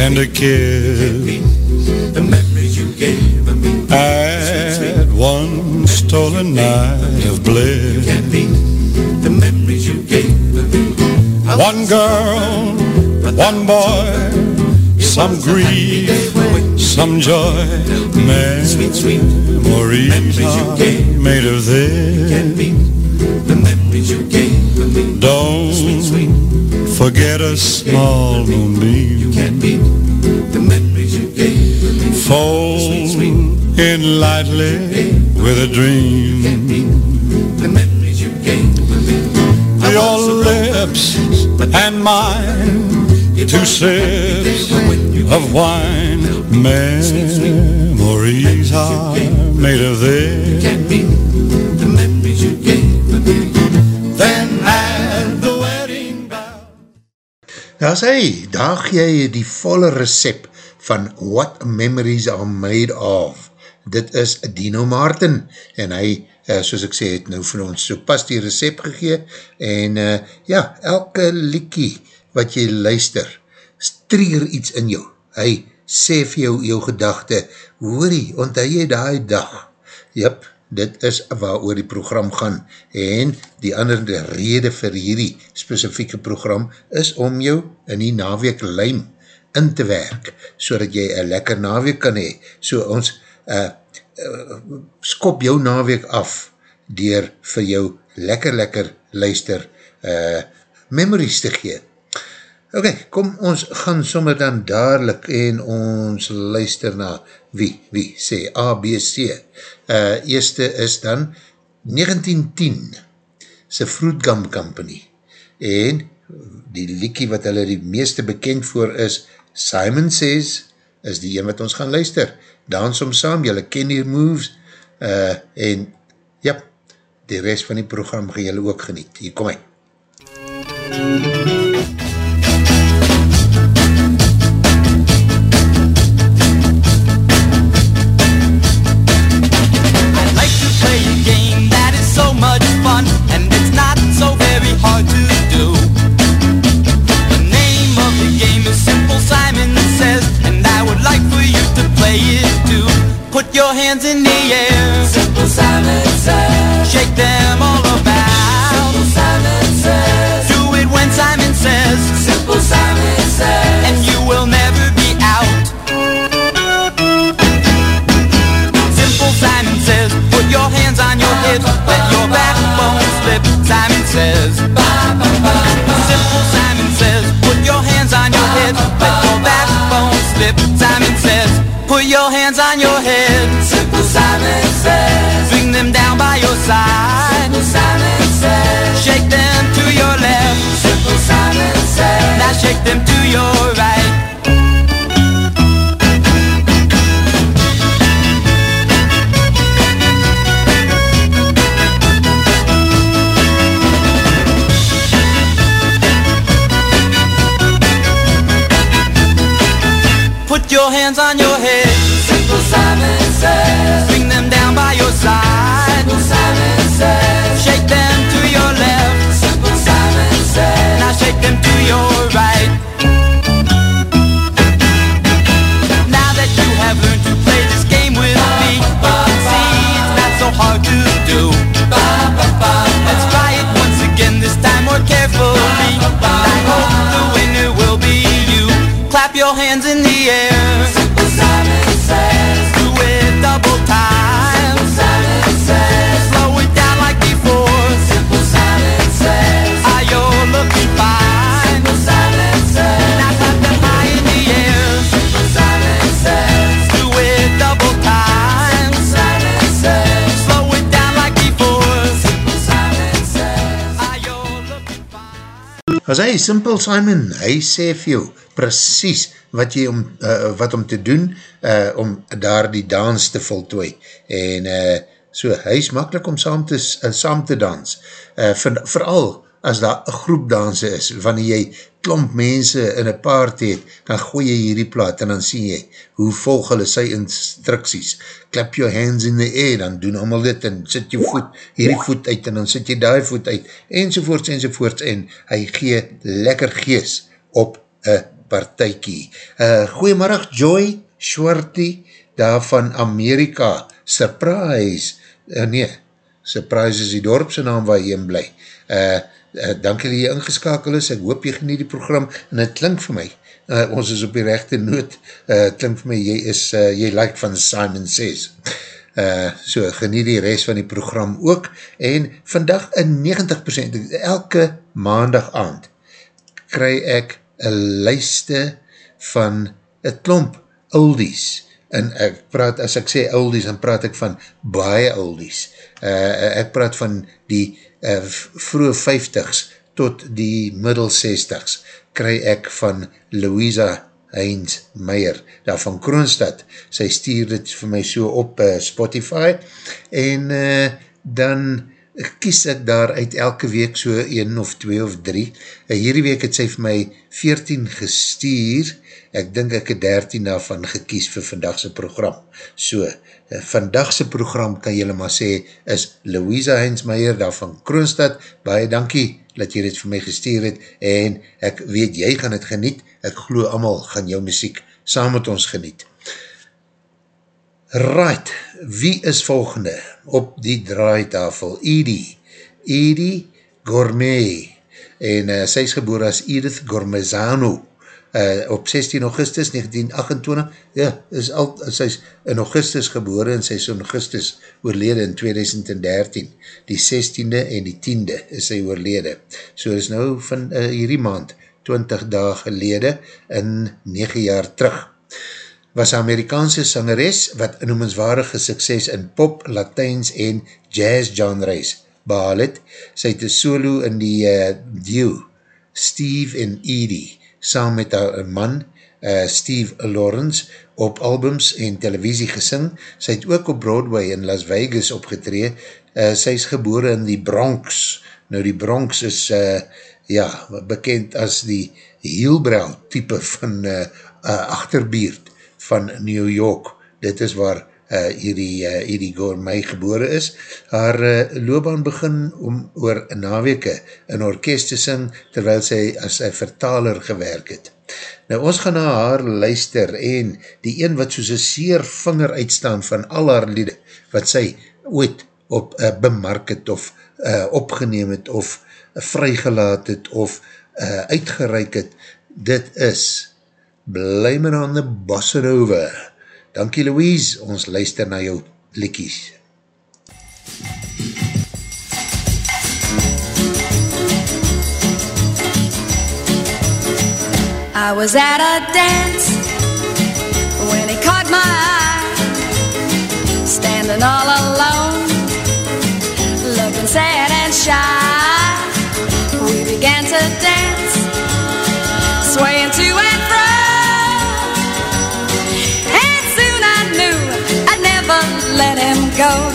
tender kiss. The memories you gave me. At one stolen night of bliss. The memories you gave me. One girl, one boy, some grief, some joy. Sweet, sweet Memories you are gave. made of this. the memories you gave forget a small moonbeam. can't beat the memories you gave. Fold in lightly with a dream. The memories you gave. Your lips and mine, two sips of wine. Memories are made of this. Daar is hy, daar gee jy die volle recept van What Memories Are Made Of. Dit is Dino Martin en hy, uh, soos ek sê, het nou vir ons so pas die recept gegee en uh, ja, elke liekie wat jy luister, streer iets in jou. Hy sê vir jou jou gedachte, hoorie, onthou jy die dag? Jep, dit is waar oor die program gaan en die ander rede vir hierdie specifieke program is om jou in die naweek lijm in te werk, so dat jy een lekker naweek kan hee. So ons uh, uh, skop jou naweek af dier vir jou lekker lekker luister uh, memories te gee. Ok, kom ons gaan sommer dan dadelijk en ons luister na wie, wie, sê A, B, C. Uh, eerste is dan 1910 se Fruitgum Company en die liekie wat hulle die meeste bekend voor is Simon Says is die een wat ons gaan luister. Dans om saam, julle ken die moves uh, en ja, die rest van die program gaan julle ook geniet. Hier kom hy. I'd shake them to your right. Simple Simon, hy sê vir jou precies wat jy om, uh, wat om te doen uh, om daar die dans te voltooi. En uh, so, hy is makkelijk om saam te, uh, saam te dans. Uh, vir, vooral as daar een groepdanse is, wanneer jy klomp mense in een paard het, dan gooi jy hierdie plaat en dan sien jy hoe volg hulle sy instructies. Clap your hands in the air, dan doen allemaal dit en sit jou voet, hierdie voet uit en dan sit jy die voet uit, enzovoorts enzovoorts en hy gee lekker gees op een partijkie. Uh, goeiemiddag Joy Schwarty, daar van Amerika, surprise, uh, nee, surprise is die dorpse naam waar jy in bly. Uh, uh, dank jy jy ingeskakel is, ek hoop jy geniet die program, en het klink vir my, uh, ons is op die rechte noot, uh, klink vir my, jy is, uh, jy like van Simon Says. Uh, so geniet die rest van die program ook, en vandag in 90%, elke maandag aand, kry ek een lijste van een klomp oldies, en ek praat, as ek sê oldies, dan praat ek van baie oldies, uh, ek praat van die uh, vroege 50s tot die middel 60s, kry ek van Louisa Heinz Meyer, daar van Kroonstad, sy stuur dit vir my so op uh, Spotify, en uh, dan kies ek daar uit elke week so 1 of 2 of 3, uh, hierdie week het sy vir my 14 gestuur, ek dink ek het 13 daarvan gekies vir vandagse program. So, uh, vandagse program kan jylle maar sê, is Louisa Heinzmeier daar van Kroonstad, baie dankie dat jy dit vir my gestuur het, en ek weet jy gaan het geniet, ek glo amal gaan jou muziek saam met ons geniet. Right, wie is volgende op die draaitafel? Edie, Edie Gourmet, en uh, sy is geboor as Edith Gourmezano, uh, op 16 augustus 1928, ja, is al, sy is in augustus geboor en sy is in augustus oorlede in 2013, die 16e en die 10e is sy oorlede. So is nou van uh, hierdie maand, 20 daag gelede, in 9 jaar terug. Was Amerikaanse sangeres wat noemenswaardige sukses in pop, latijns en jazz genres behaal het. Sy het een solo in die uh, duo Steve en Edie saam met haar man uh, Steve Lawrence op albums en televisie gesing. Sy het ook op Broadway in Las Vegas opgetree. Uh, sy is gebore in die Bronx. Nou die Bronx is uh, ja, bekend as die heelbrouw type van uh, uh, achterbeerd van New York. Dit is waar uh, hierdie, uh, hierdie gourmet gebore is. Haar uh, loopbaan begin om oor naweke in orkest te sing, terwyl sy as een vertaler gewerk het. Nou ons gaan na haar luister en die een wat soos een seer vinger uitstaan van al haar liede, wat sy ooit op uh, bemark het of uh, opgeneem het of vrygelaat het of uh, uitgereik het, dit is Blame on the Bossa Nova. Dankie Louise, ons luister na jou likkies. I was at a dance when he caught my eye, standing all alone, looking sad and shy. Go.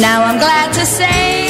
Now I'm glad to say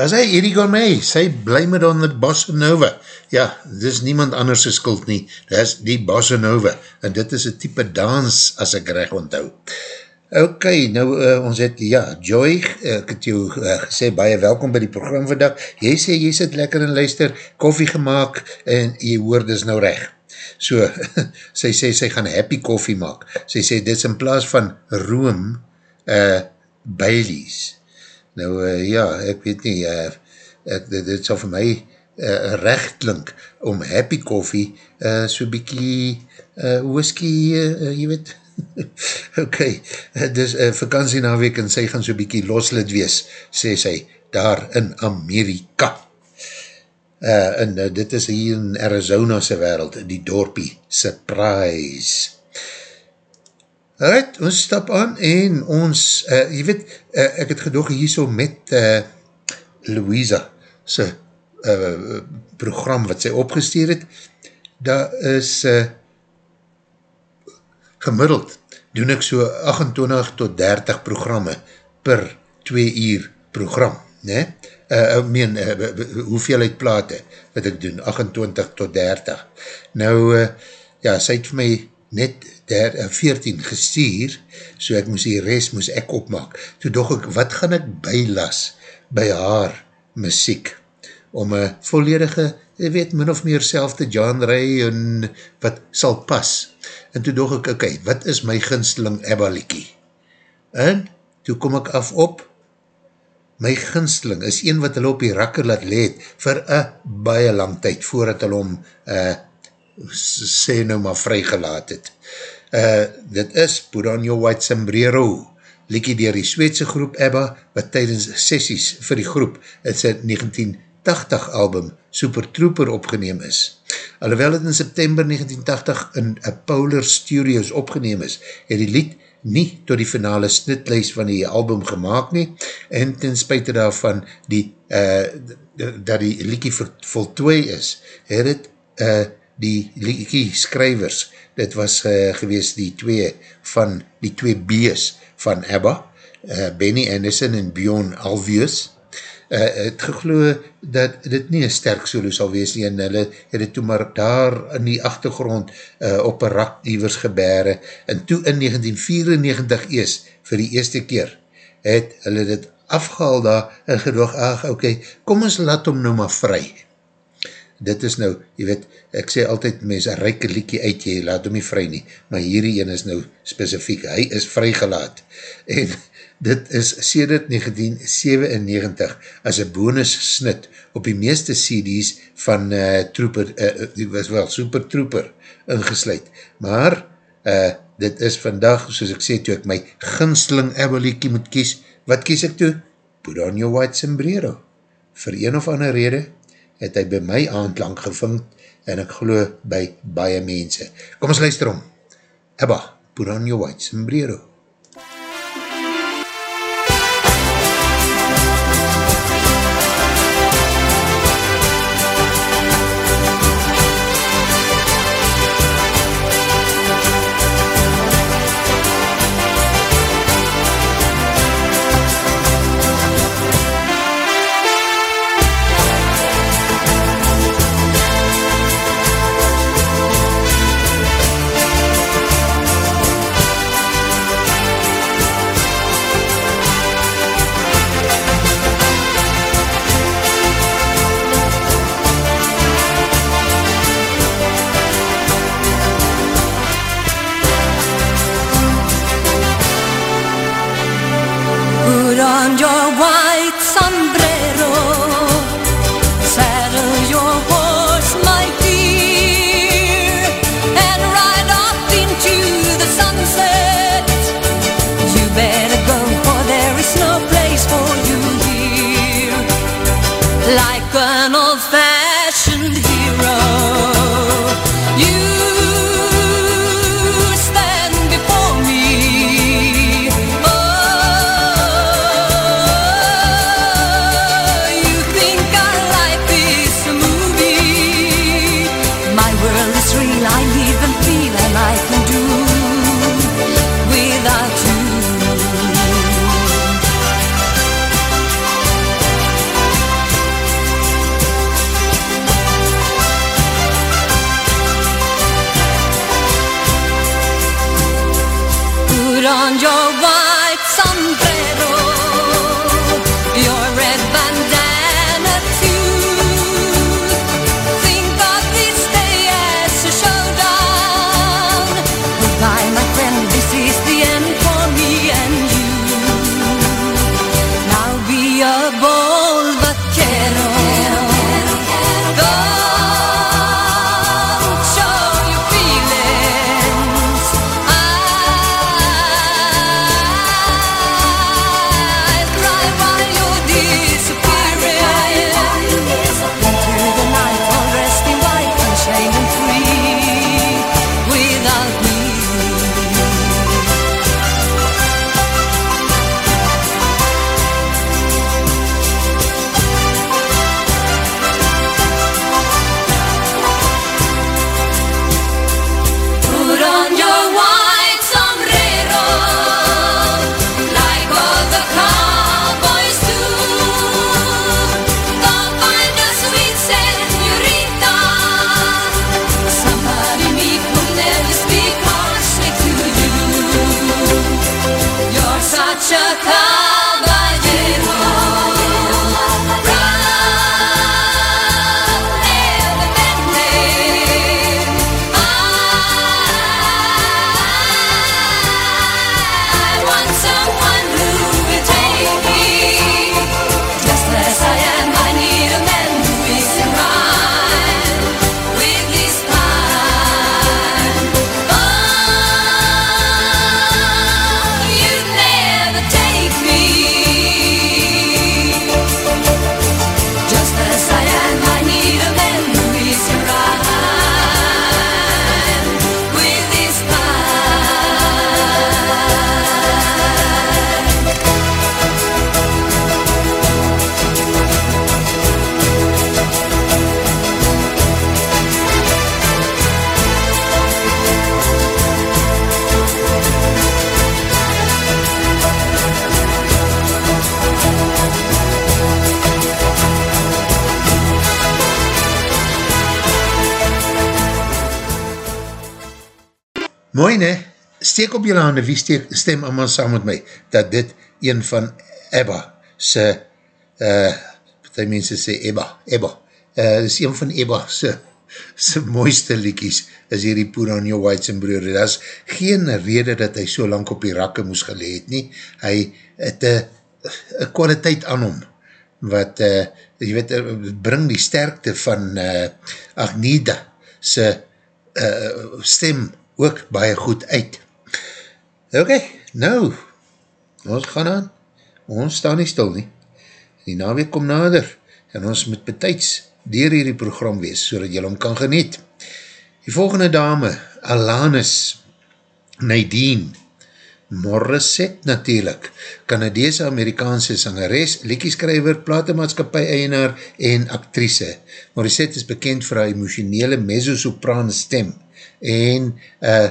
As hy, Eddie Gourmet, sy blame it on the Bossa Nova. Ja, dis niemand anders se skuld nie, dis die Bossa Nova, en dit is een type dans, as ek recht onthou. Ok, nou uh, ons het, ja, Joy, ek het jou uh, gesê, baie welkom by die program vandag. Jy sê, jy sit lekker en luister, koffie gemaakt, en jy hoor dis nou recht. So, sy sê, sy gaan happy koffie maak. Sy sê, dit is in plaas van room, uh, Baileys. Nou uh, ja, ek weet nie, uh, ek, dit, dit sal vir my uh, recht klink om happy coffee uh, so bykie uh, whisky, uh, jy weet, ok, dus uh, vakantie na week en sy gaan so bykie loslid wees, sê sy, daar in Amerika. Uh, en uh, dit is hier in Arizona se wereld, die dorpie, surprise. Right, ons stap aan en ons, uh, jy weet, uh, ek het gedoog hier so met uh, Louisa sy uh, program wat sy opgesteer het, daar is uh, gemiddeld, doen ek so 28 tot 30 programme per 2 uur program, ne? Uh, ek meen, uh, hoeveelheid plate wat ek doen, 28 tot 30. Nou, uh, ja, sy het vir my net der, uh, 14 gestuur, so ek moes die rest moes ek opmaak. Toe dog ek, wat gaan ek bylas by haar muziek, om een volledige, jy weet, min of meer selfde genre en wat sal pas. En toe dog ek, ok, wat is my ginsteling Ebba-liekie? En toe kom ek af op, my ginsteling is een wat hulle op die rakker laat leed vir een baie lang tyd, voordat hulle om uh, sê nou maar vrygelaat het. Uh, dit is Put on your white sombrero, liekie dier die Sweedse groep Ebba, wat tydens sessies vir die groep, het sy 1980 album Super Trooper opgeneem is. Alhoewel het in September 1980 in Polar Studios opgeneem is, het die lied nie tot die finale snitlijst van die album gemaakt nie, en ten spuite daarvan die, uh, dat die liekie voltooi is, het het uh, die liekie skrywers dit was uh, gewees die twee van die twee B's van ABBA, uh, Benny Anderson en Bjorn Alvius, uh, het gegloe dat dit nie een sterk solo sal wees nie, en hulle het het toe maar daar in die achtergrond uh, op een rak dievers gebere, en toe in 1994 ees, vir die eerste keer, het hulle dit afgehaal daar, en gedoog, ach, ok, kom ons laat hom nou maar vry, dit is nou, jy weet, ek sê altyd, mens een reike liekie uit, jy laat hom nie vry nie, maar hierdie een is nou specifiek, hy is vrygelaat, en dit is sedert 1997 as een bonus snit op die meeste CD's van uh, Trooper, uh, die was wel Super Trooper ingesluid, maar uh, dit is vandag, soos ek sê, toe ek my ginsteling Ebeliekie moet kies, wat kies ek toe? Put on your white sombrero, vir een of ander rede, het hy by my aandlang geving en ek glo by baie mense. Kom ons luister om. Ebba, put on your white sombrero. Your white sombrero, steek op jylle hande, wie steek, stem allemaal saam met my, dat dit een van Ebba, se, uh, wat die mense sê, Ebba, Ebba, uh, dit is een van Ebba, se, se mooiste liekies, is hierdie Put on Your Whites en Broer, dat is geen rede dat hy so lang op die rakke moes geleed nie, hy het een kwaliteit aan hom, wat, uh, jy weet, uh, bring die sterkte van uh, Agnida, se uh, stem ook baie goed uit. Ok, nou, ons gaan aan, ons staan nie stil nie, die naweek kom nader, en ons moet betijds dier hierdie program wees, so dat jy hom kan geniet. Die volgende dame, Alanis Nadine Morissette natuurlijk, Canadese Amerikaanse sangeres, liekieskrijver, platemaatskapie eienaar en actrice. Morissette is bekend vir haar emotionele mezzo-sopraan stem en uh,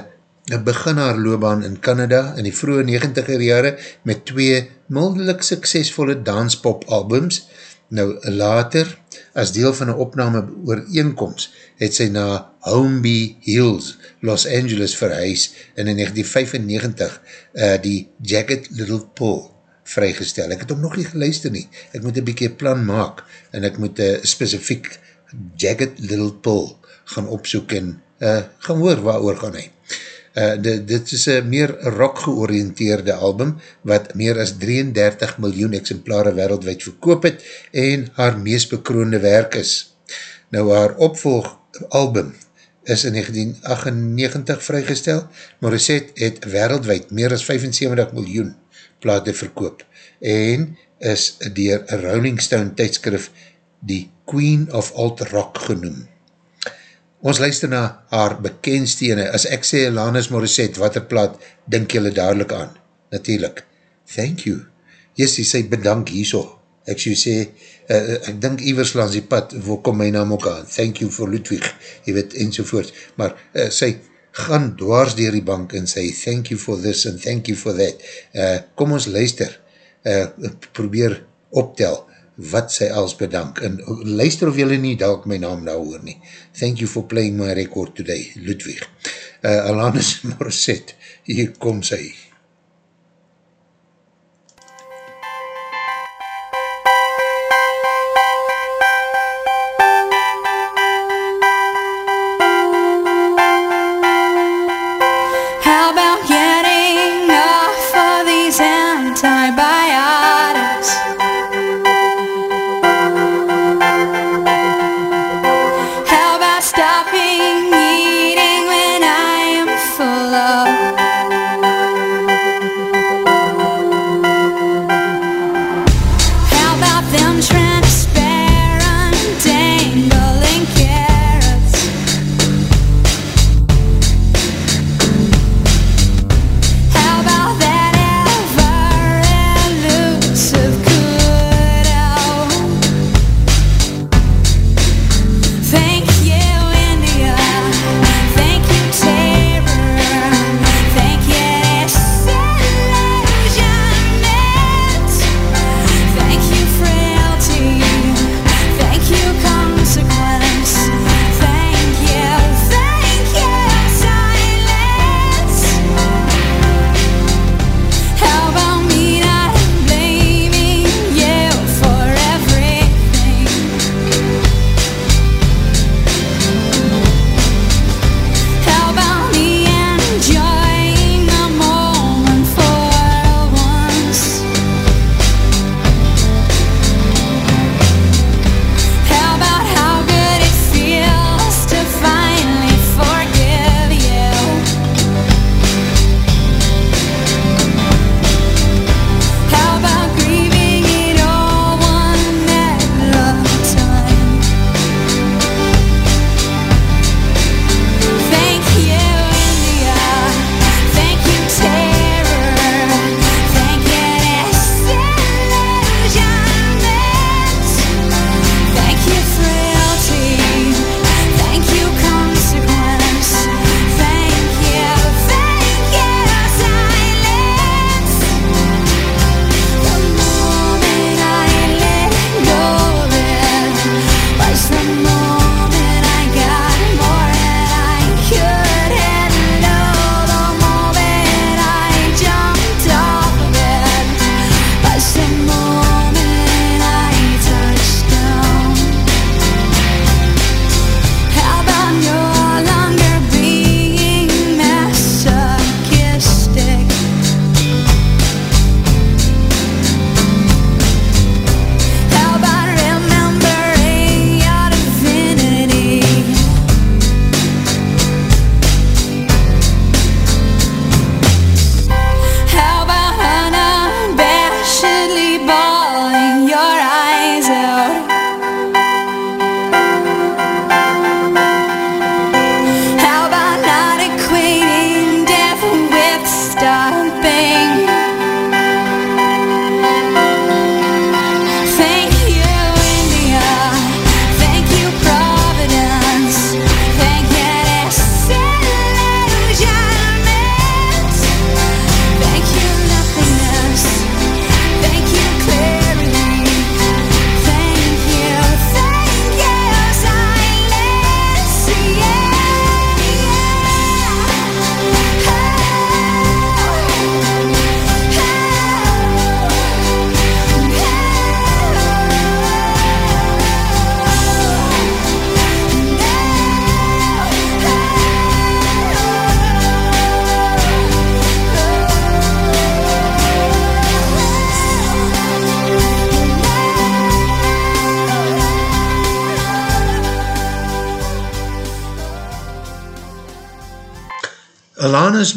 begin haar loopbaan in Canada in die vroege 90er jare met twee mildelik suksesvolle danspop albums. Nou later, as deel van een opname ooreenkomst, het sy na Homeby Hills, Los Angeles verhuis en in 1995 uh, die Jagged Little Pull vrygestel. Ek het hom nog nie geluister nie. Ek moet een bykie plan maak en ek moet uh, specifiek Jagged Little Pull gaan opsoek en uh, gaan hoor waar oor gaan hy. Dit, dit is een meer rock georiënteerde album wat meer as 33 miljoen exemplare wereldwijd verkoop het en haar meest bekroonde werk is. Nou haar opvolg album is in 1998 vrygestel, Morissette het wereldwijd meer as 75 miljoen plate verkoop en is dier Rolling Stone tijdskrif die Queen of Alt Rock genoem. Ons luister na haar bekendste ene. As ek sê Alanis Morissette, wat een plaat, dink jylle dadelijk aan? Natuurlijk. Thank you. Jessie, sy bedank hierso. Ek sê, sê uh, ek dink Ivers langs die pad, waar kom my naam ook aan? Thank you for Ludwig, jy weet, enzovoort. Maar uh, sy gaan dwars dier die bank en sê, thank you for this and thank you for that. Uh, kom ons luister, uh, probeer optel, wat sy als bedank, en luister of jylle nie dalk my naam nou hoor nie. Thank you for playing my record today, Ludwig. Uh, Alanis Morissette, hier kom sy.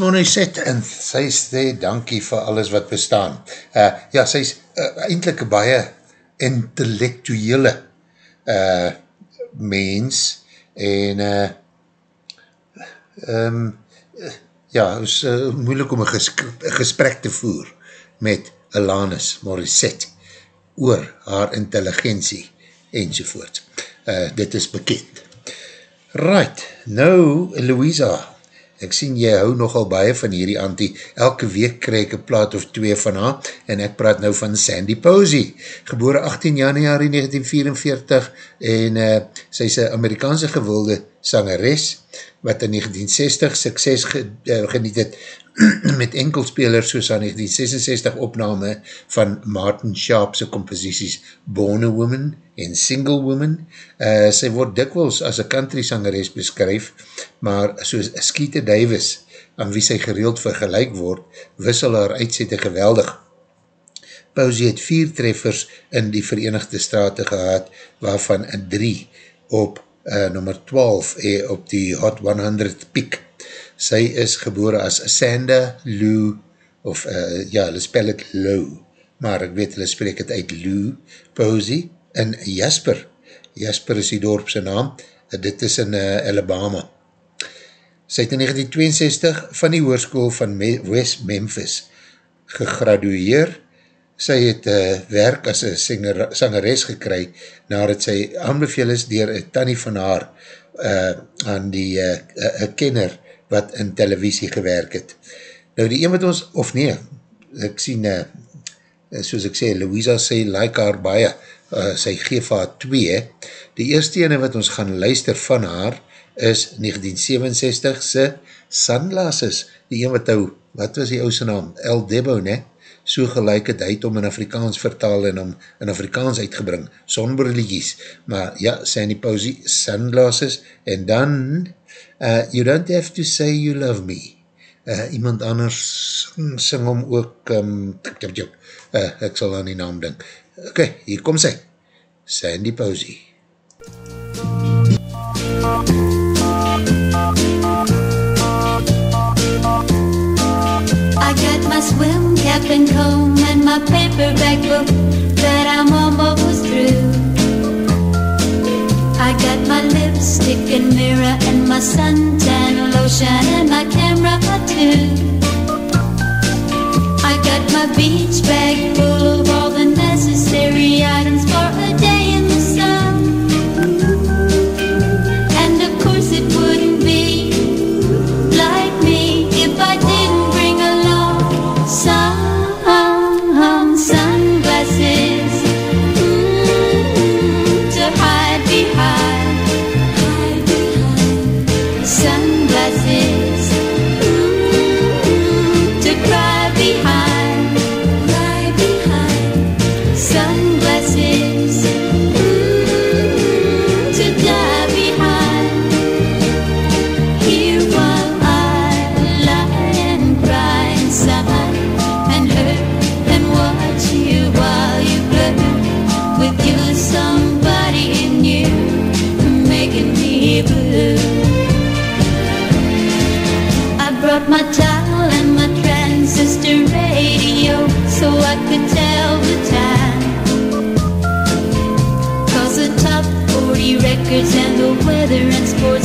Alanis Morissette en sy sê dankie vir alles wat bestaan. Uh, ja, sy is uh, eindelijk baie intellectuele uh, mens en uh, um, ja, is uh, moeilik om een gesprek te voer met Alanis Morissette oor haar intelligentie enzovoort. Uh, dit is bekend. Right, nou Louisa, ek sien jy hou nogal baie van hierdie antie, elke week krijg ek een plaat of twee van haar, en ek praat nou van Sandy Posey, gebore 18 januari 1944, en uh, sy is een Amerikaanse gewilde sangeres, wat in 1960 sukses ge, uh, geniet het, met enkelspelers soos aan 1966 opname van Martin Sharp's composities Born a Woman en Single Woman. Uh, sy word dikwels as een country sangeres beskryf, maar soos Skeeter Davis, aan wie sy gereeld vergelijk word, wissel haar uitsette geweldig. Pauzie het vier treffers in die Verenigde Staten gehad, waarvan drie op uh, nummer 12 eh, op die Hot 100 piek sy is gebore as Sanda Lou, of uh, ja, hulle spel het Lou, maar ek weet hulle spreek het uit Lou Posey, in Jasper, Jasper is die dorpse naam, dit is in uh, Alabama. Sy het in 1962 van die hoerskoel van Me West Memphis gegradueer, sy het uh, werk as een sangeres gekry, nadat sy aanbeveel is dier een tannie van haar uh, aan die uh, uh, kenner wat in televisie gewerk het. Nou die een wat ons, of nee, ek sien, uh, soos ek sê, Louisa sê, like haar baie, uh, sy geef haar twee, die eerste ene wat ons gaan luister van haar, is 1967 se Sunglasses, die een wat hou, wat was die ouse naam, El Debo, ne? So gelijk het uit om in Afrikaans vertaal en om in Afrikaans uitgebring, sonbriligies, maar ja, Sandy Posey, Sunglasses, en dan, uh, you don't have to say you love me. Uh, iemand anders sing, sing om ook, um, uh, ek sal aan die naam dink. Ok, hier kom sy. Sandy Posey. I got my swim cap and comb and my paperback book that I'm almost through. I got my lipstick and mirror and my suntan lotion and my camera too. I got my beach bag full of all the necessary items for a day weather and sports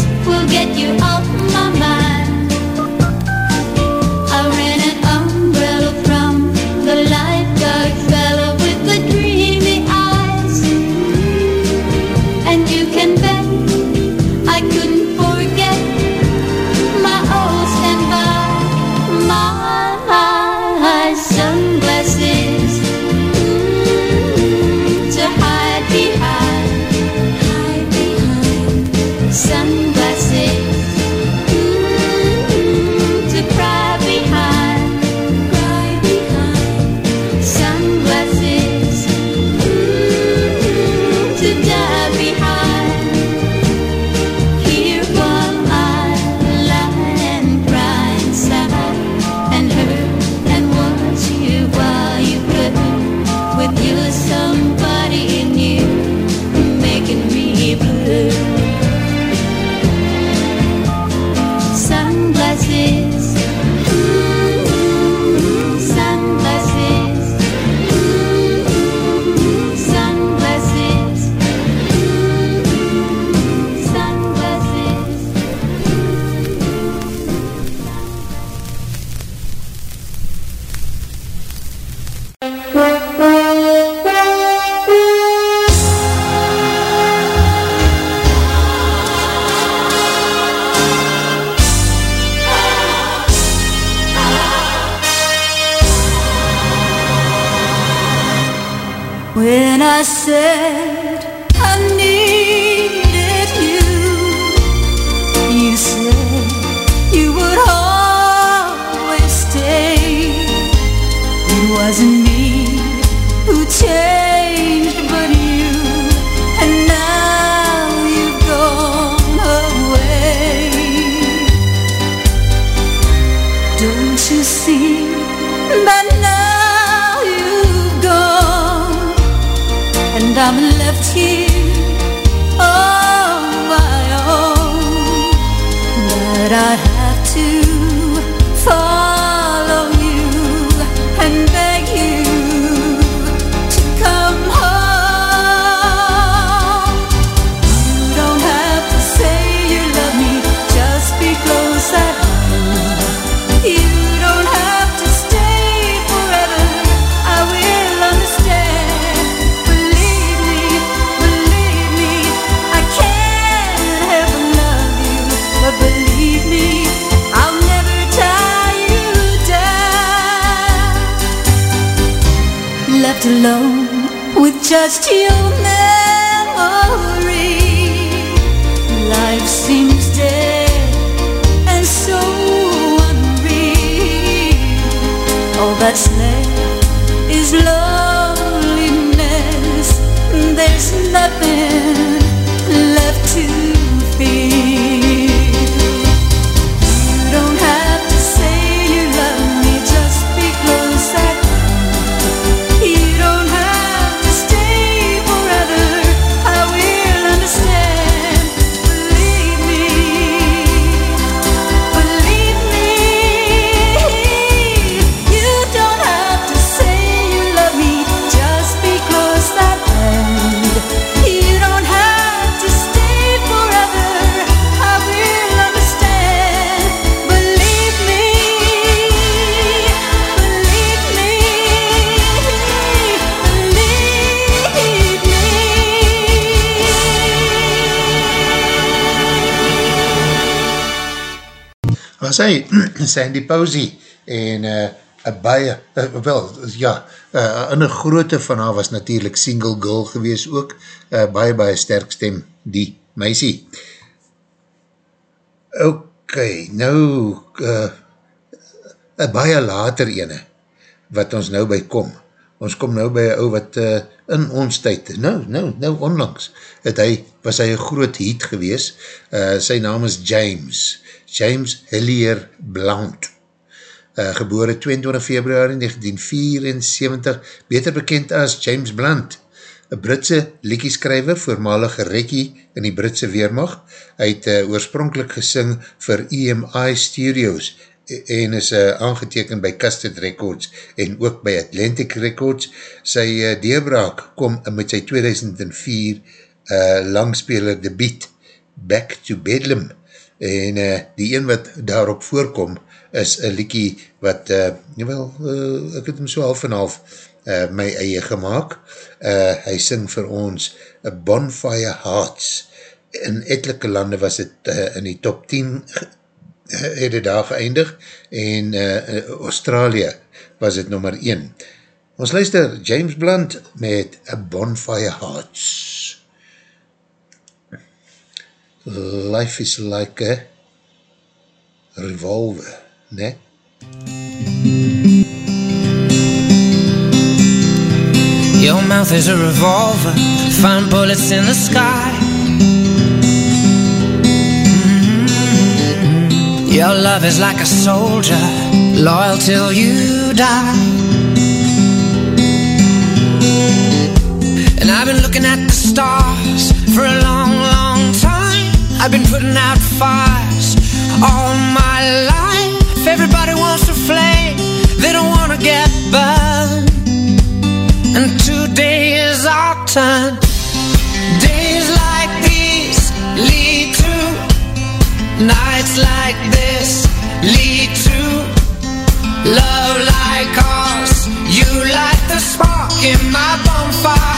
hy Sandy Posey en uh, a baie, uh, wel, ja, uh, in een groote van haar was natuurlijk single girl gewees ook, uh, baie, baie sterk stem, die meisie. Ok, nou, uh, een baie later ene, wat ons nou by kom, ons kom nou by een ou wat uh, in ons tyd, nou, nou, nou onlangs, het hy, was hy een groot heat gewees, uh, sy naam is James, James Hillier Blount, uh, gebore 22 februari 1974, beter bekend as James Blunt, een Britse liekieskrijver, voormalige rekkie in die Britse Weermacht. Hy het uh, oorspronkelijk gesing vir EMI Studios en is uh, aangeteken by Custard Records en ook by Atlantic Records. Sy uh, deurbraak kom met sy 2004 uh, langspeler debiet Back to Bedlam en uh, die een wat daarop voorkom is een liekie wat, uh, wel, uh, ek het hem so half en half uh, my eie gemaakt. Uh, hy sing vir ons A Bonfire Hearts. In etelike lande was het uh, in die top 10 het het daar geëindig en uh, Australië was het nummer 1. Ons luister James Blunt met A Bonfire Hearts. Life is like a revolver, ne? Your mouth is a revolver, find bullets in the sky. Mhm. Your love is like a soldier, loyal till you die. And I've been looking at the stars for a long. I've been putting out fires all my life. Everybody wants to flame, they don't want to get burned. And today is our turn. Days like these lead to nights like this lead to love like ours. You light the spark in my bonfire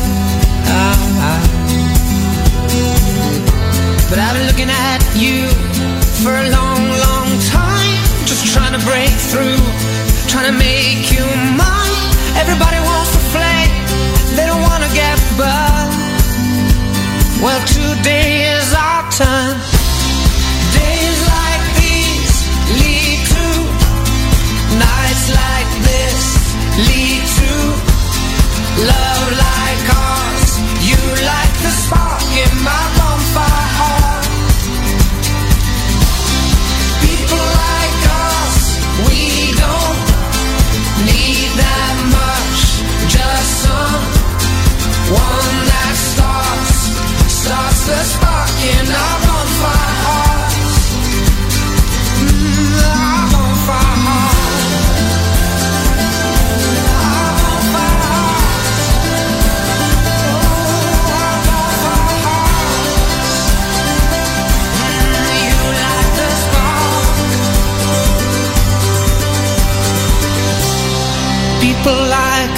But I've been looking at you for a long, long time, just trying to break through, trying to make you mine. Everybody wants to flame, they don't want to get burned. Well, today is our turn. Days like these lead to nights like this lead to love like ours. You like the spark in my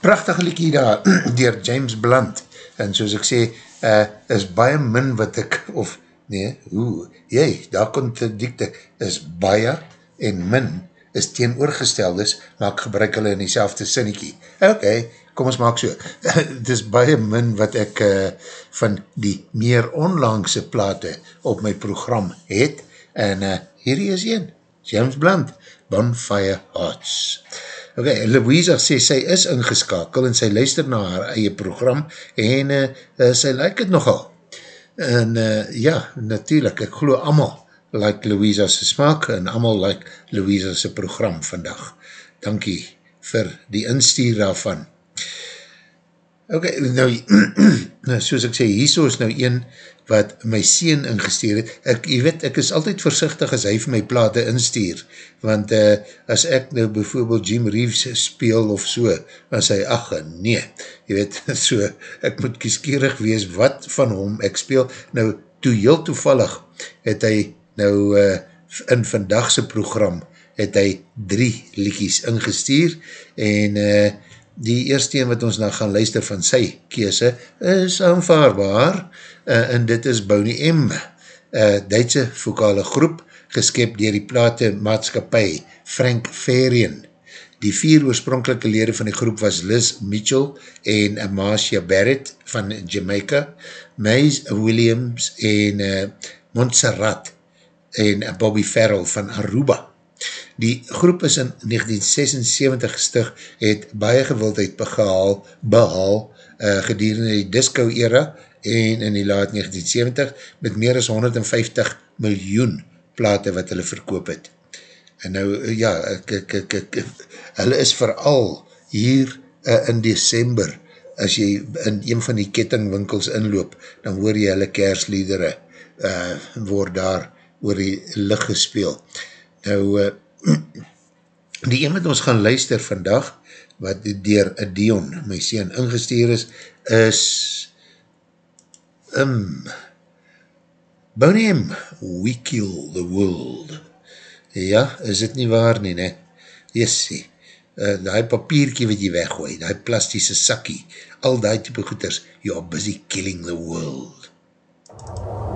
Prachtige liekie daar, dier James Blunt, en soos ek sê, uh, is baie min wat ek, of, nee, hoe, jy, daar contradicte, is baie en min, is teenoorgesteldes, maar ek gebruik hulle in die selfde sinniekie. Ok, kom ons maak so. Het is baie min wat ek uh, van die meer onlangse plate op my program het, en uh, hierdie is een, James Blunt, Bonfire Hearts. Ok, Louisa sê sy is ingeskakel en sy luister na haar eie program en uh, uh, sy like het nogal. En uh, ja, natuurlijk, ek geloof allemaal like Louisa's smaak en allemaal like Louisa's program vandag. Dankie vir die instuur daarvan. Ok, nou, soos ek sê, hierso is nou een wat my sien ingesteer het. Ek, jy weet, ek is altyd versichtig as hy vir my plate instuur, want uh, as ek nou bijvoorbeeld Jim Reeves speel of so, dan sê hy, ach, nee, jy weet, so, ek moet kieskierig wees wat van hom ek speel. Nou, toe heel toevallig het hy nou uh, in vandagse program het hy drie liekies ingestuur en uh, die eerste een wat ons nou gaan luister van sy kese is aanvaarbaar uh, en dit is Bonnie M, uh, Duitse vokale groep, geskep dier die plate maatskapie Frank Farian. Die vier oorspronkelike lede van die groep was Liz Mitchell en Amasia Barrett van Jamaica, Mays Williams en uh, Montserrat en Bobby Farrell van Aruba. Die groep is in 1976 gestig, het baie gewildheid behaal, behaal uh, gedurende die disco era en in die laat 1970 met meer as 150 miljoen plate wat hulle verkoop het. En nou, ja, ek, ek, ek, ek, hulle is vooral hier uh, in december, as jy in een van die kettingwinkels inloop, dan hoor jy hulle kersliedere uh, word daar oor die licht gespeel. Nou, uh, die een wat ons gaan luister vandag, wat dier Dion, my sien, ingesteer is, is um, Boniem, We Kill the World. Ja, is dit nie waar nie, ne? Jessie, uh, die papierkie wat jy weggooi, die plastische sakkie, al die type goeders, you're busy killing the world. I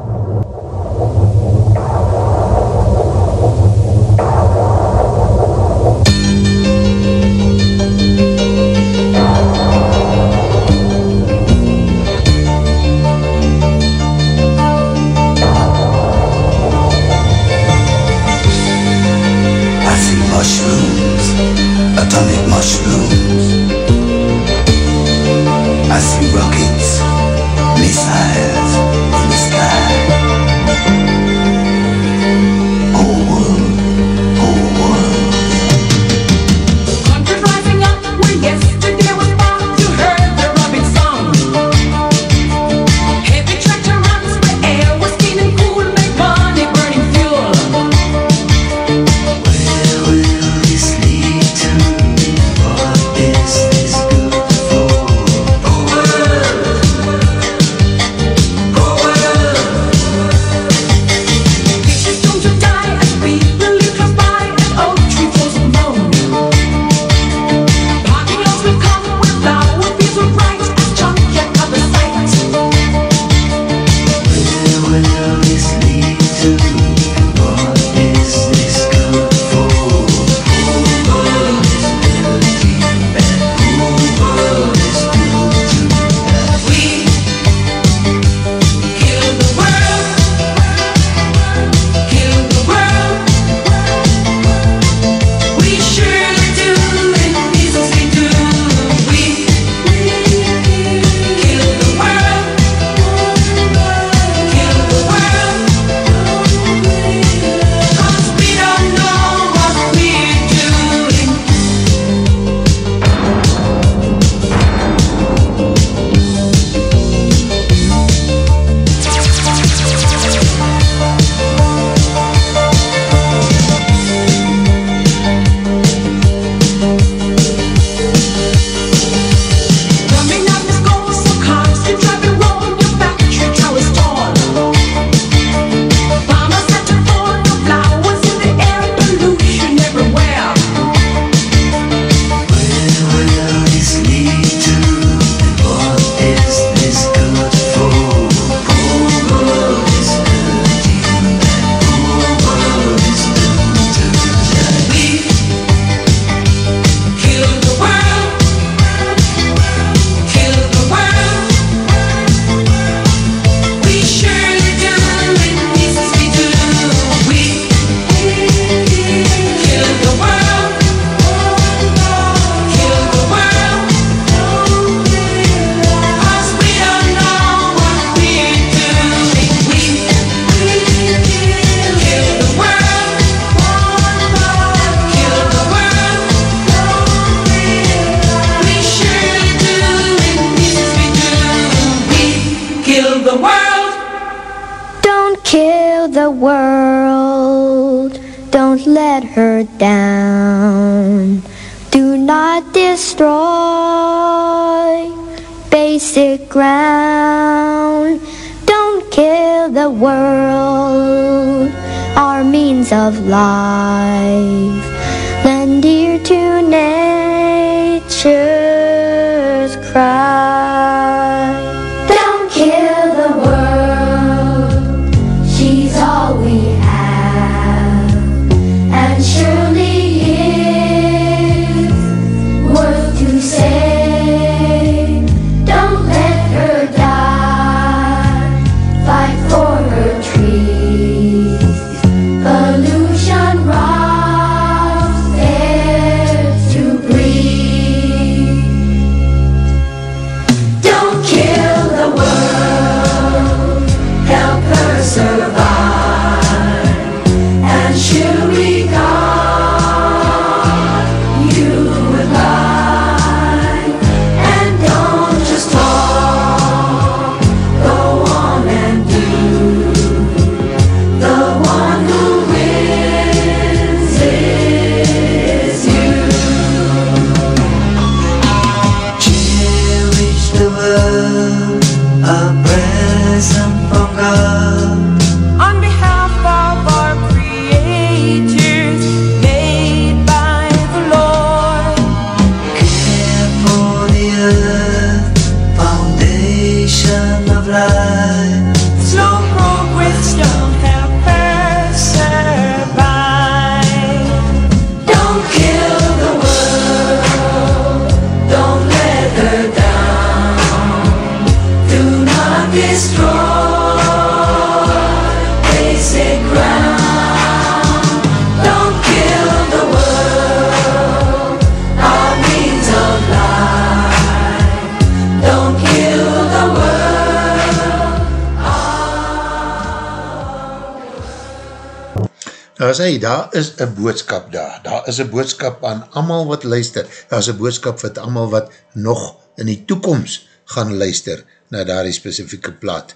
is een boodskap daar, daar is een boodskap aan amal wat luister, daar is een boodskap wat amal wat nog in die toekomst gaan luister na daar die specifieke plaat.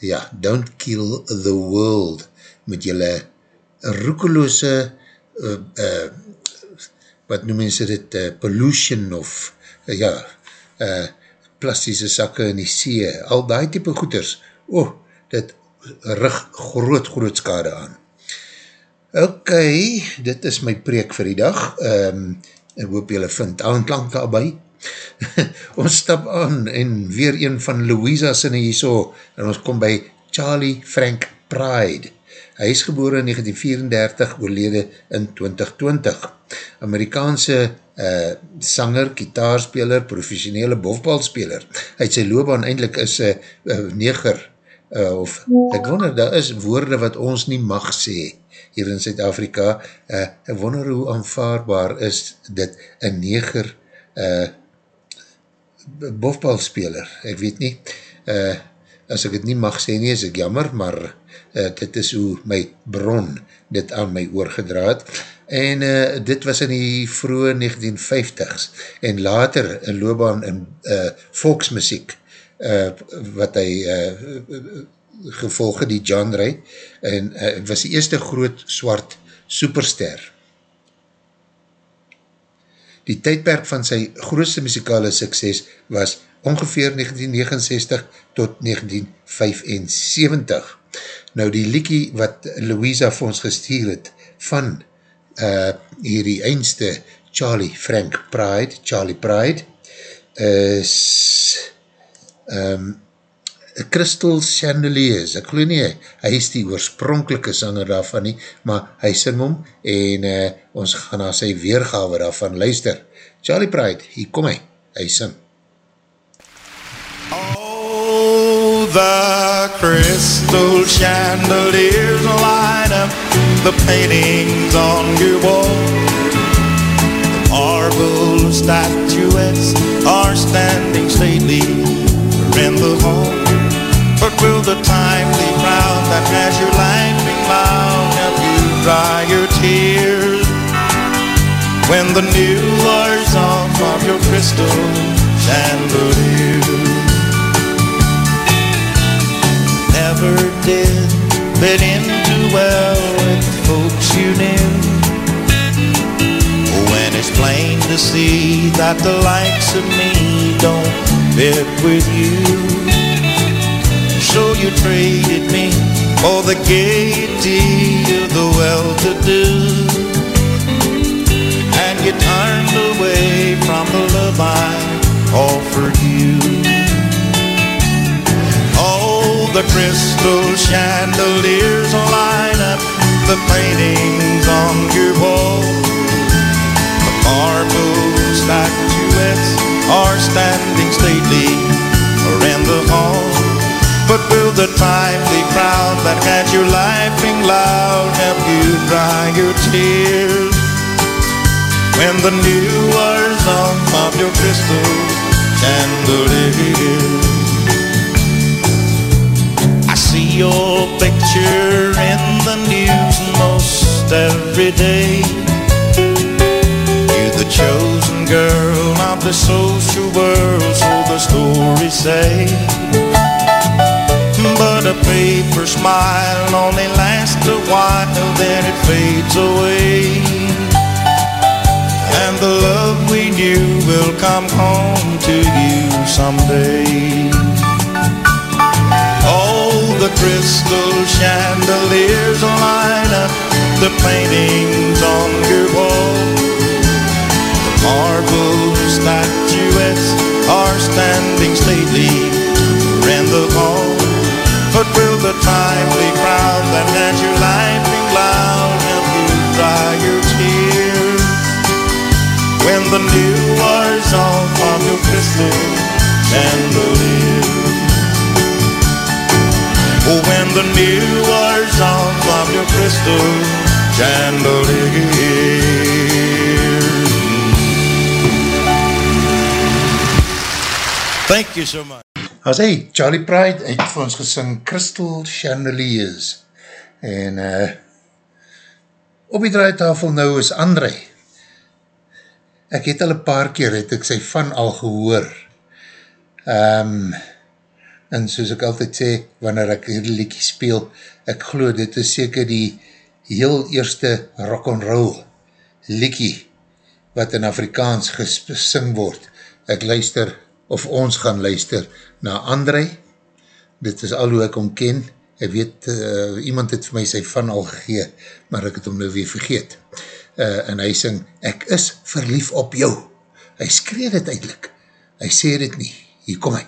Ja, don't kill the world, met julle roekeloose, uh, uh, wat noem mense dit, uh, pollution of, uh, ja, uh, plastische sakke in die see, al die type goeders, oh, dit rig groot, groot skade aan. Ok, dit is my preek vir die dag. Um, ek hoop julle vind aanklank daarby. ons stap aan en weer een van Louisa sinne hierso en ons kom by Charlie Frank Pride. Hy is geboren in 1934, oorlede in 2020. Amerikaanse uh, sanger, kitaarspeler, professionele bofbalspeler. Hy het sy loopbaan eindelijk is uh, uh, neger, uh, of ek wonder, daar is woorde wat ons nie mag sê hier in Zuid-Afrika, uh, ek wonder hoe aanvaarbaar is dit een neger uh, bofbalspeler, ek weet nie, uh, as ek het nie mag sê nie, is ek jammer, maar uh, dit is hoe my bron dit aan my oorgedraad, en uh, dit was in die vroege 1950s, en later een loopbaan in uh, volksmusiek, uh, wat hy uh, gevolge die genre, en uh, was die eerste groot swart superster. Die tydperk van sy grootste muzikale sukses was ongeveer 1969 tot 1975. Nou die liekie wat Louisa vir ons gestuur het van uh, hierdie eindste Charlie Frank Pride, Charlie Pride, is um, Crystal Chandeliers, ek geloof nie, hy is die oorspronkelike sanger daarvan nie, maar hy sing om en uh, ons gaan na sy weergawe daarvan luister. Charlie Pride, hier kom hy, hy sing. Oh, the crystal chandeliers light up the paintings on your wall. The marble statuettes are standing stately in the hall. But will the timely crowd that has your laughing mouth help you dry your tears? When the new wears off of your crystal chandelier Never did fit in too well with the folks you knew When it's plain to see that the likes of me don't fit with you. So you traded me for the gaiety of the well-to-do. And you turned away from the love I offered you. Oh, the crystal chandeliers line up the paintings on your wall The marble statuettes are standing stately around the hall. But will the timely crowd that had you laughing loud help you dry your tears? When the new wears off of your crystal chandelier. I see your picture in the news most every day chosen girl of the social world, so the stories say but a paper smile only lasts a while, then it fades away. And the love we knew will come home to you someday. Oh, the crystal chandeliers line up the paintings on your wall. Marble statuettes are standing stately in the hall. But will the timely crowd that had you laughing loud help you dry your tears? When the new wires off of your crystal chandelier. Oh, when the new wires off of your crystal chandelier. Thank you so much. As hy, Charlie Pride, het vir ons gesing Crystal Chandeliers. En uh, op die draaitafel nou is André. Ek het al een paar keer, het ek sy van al gehoor. Um, en soos ek altyd sê, wanneer ek hierdie liekie speel, ek glo dit is seker die heel eerste rock and roll liekie wat in Afrikaans gesing word. Ek luister, of ons gaan luister, na André, dit is al hoe ek hom ken, ek weet, uh, iemand het vir my sy van al gegee, maar ek het hom nou weer vergeet, uh, en hy sing, ek is verlief op jou, hy skree dit eindelijk, hy sê dit nie, hier kom hy.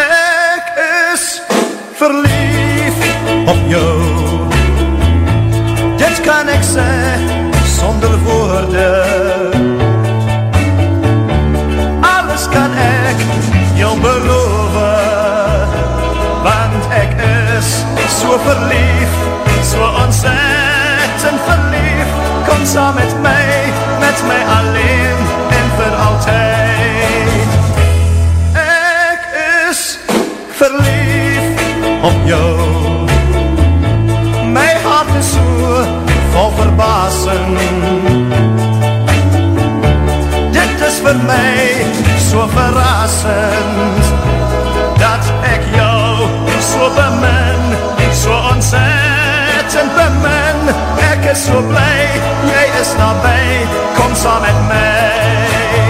Ek is verlief op jou sonder woorde Alles kan ek jou beloof Want ek is so verlief So ontzettend verlief Kom saam met my, met my alleen so verrassend Dat ek jou so bemin So ontzettend bemin. Ek is so blij, jy is nabij Kom saam met my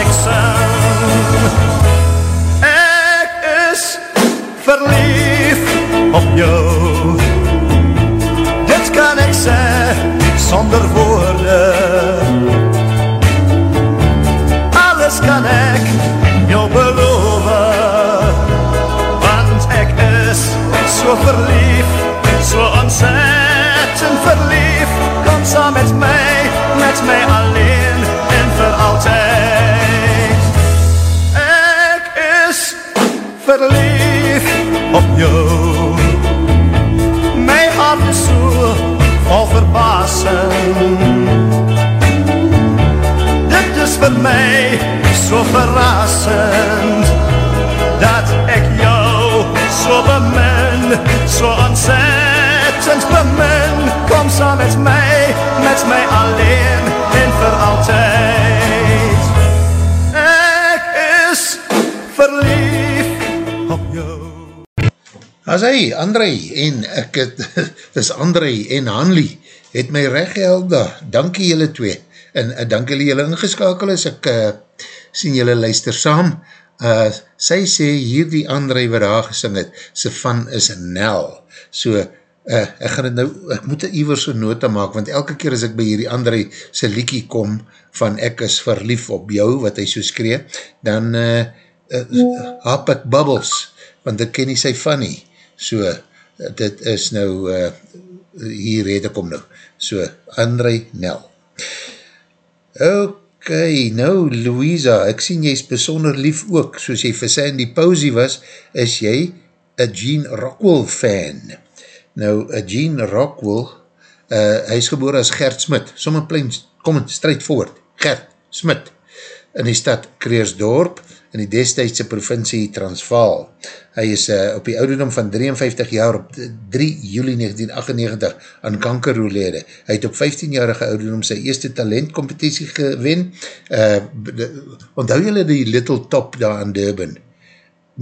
vol dat ek sing Ek is verlief op jou. Dit kan ek sê sonder woorde Alles kan ek jou beloof Want ek is so verlief So ontzettend verlief Kom saam met my, met my alleen verlief op jou. My hart is so vol verbasing Dit is vir my so verrassend Dat ek jou so bemin So ontzettend bemin. Kom saam met my, met my alleen en vir altyd Ek is verlief op jou As hy, André, en ek het, is André en Hanlie, het my recht geheld daar, dankie julle twee, en uh, dankie julle julle ingeskakel is, ek uh, sien julle luister saam, uh, sy sê hier die André wat daar gesing het, sy van is Nel, so, uh, ek gaan het nou, ek moet iwers een nota maak, want elke keer as ek by hierdie André sy liekie kom, van ek is verlief op jou, wat hy so skree, dan uh, uh, hap ek bubbles, want ek ken nie sy van nie, so, dit is nou, uh, hier red ek om nou, so, André Nel. Ok, nou Louisa, ek sien jy is besonder lief ook, soos jy vir Sandy Posey was, is jy een Gene Rockwell fan. Nou, een Gene Rockwell, uh, hy is geboor as Gert Smit, somme plein, kom in, strijd voort, Gert Smit, in die stad Kreersdorp, in die destijdse provincie Transvaal. Hy is uh, op die ouderdom van 53 jaar op 3 juli 1998 aan kanker oorlede. Hy het op 15-jarige ouderdom sy eerste talentcompetitie gewen. Uh, de, onthou julle die Little Top daar in Durban?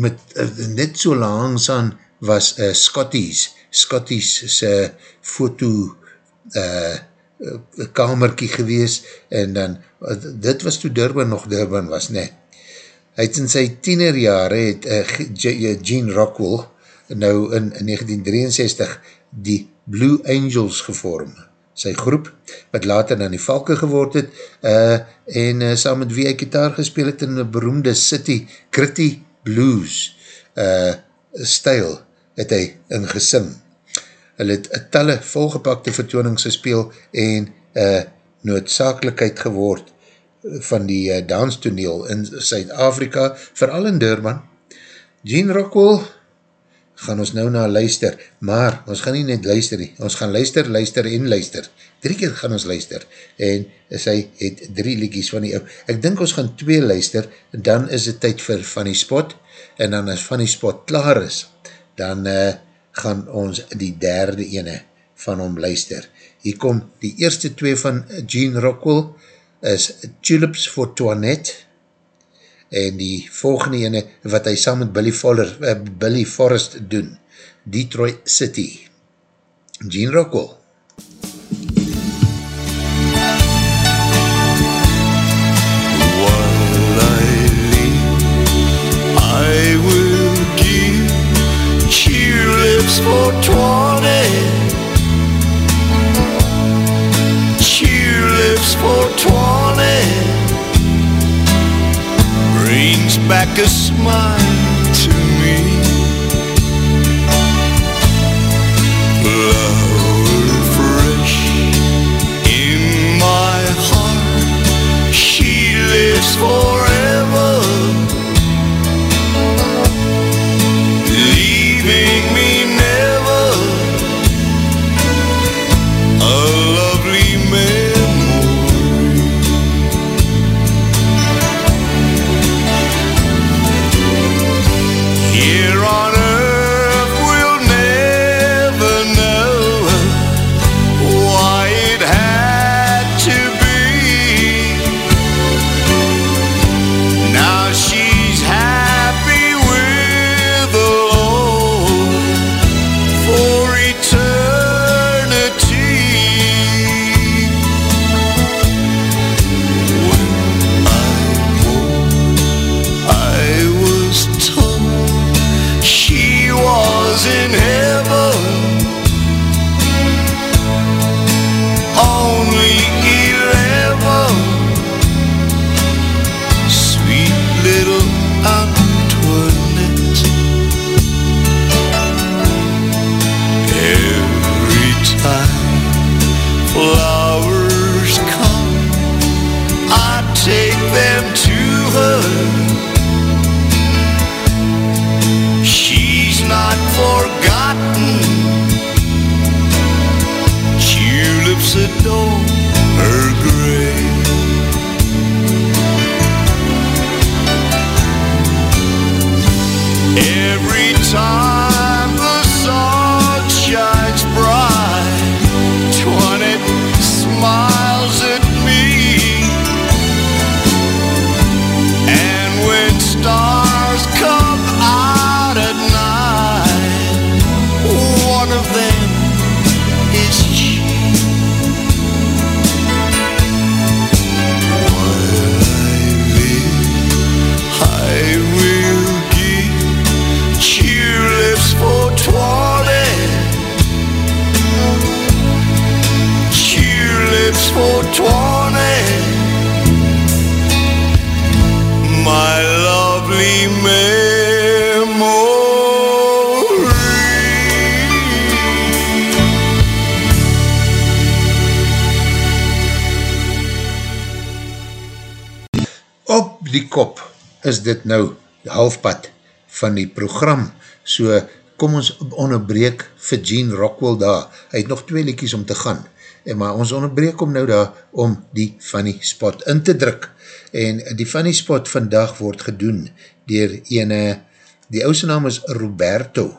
Met, uh, net so langs aan was uh, Scotties, Scotties sy foto uh, kamerkie gewees en dan, uh, dit was toe Durban nog Durban was, net Hy het in sy tienerjare het uh, Gene Rockwell nou in 1963 die Blue Angels gevorm, sy groep, wat later dan die Valke geword het, uh, en uh, saam met wie hy gitaar gespeel het in die beroemde City Gritty Blues uh, stijl, het hy ingesing. Hy het talle volgepakte vertoonings gespeel en uh, noodzakelijkheid geword van die uh, danstoneel in Suid-Afrika, vooral in Durban. Gene Rockwell gaan ons nou na luister, maar ons gaan nie net luister nie, ons gaan luister, luister en luister. Drie keer gaan ons luister en sy het drie liedjies van die ou. Ek dink ons gaan twee luister, dan is het tyd vir Funny Spot en dan as Funny Spot klaar is, dan uh, gaan ons die derde ene van hom luister. Hier kom die eerste twee van Gene Rockwell, is Tulips for Toinette en die volgende ene wat hy saam met Billy, Foller, uh, Billy Forrest doen, Detroit City. Gene Rockwell. Lips for twenty. Cheer lips for twenty. Back a smile to me. Flower fresh in my heart. She lives forever, is dit nou halfpad van die program, so kom ons onderbreek vir Gene Rockwell daar, hy het nog twee liekies om te gaan, en maar ons onderbreek om nou daar om die funny spot in te druk, en die funny spot vandag word gedoen dier ene, die ouse naam is Roberto,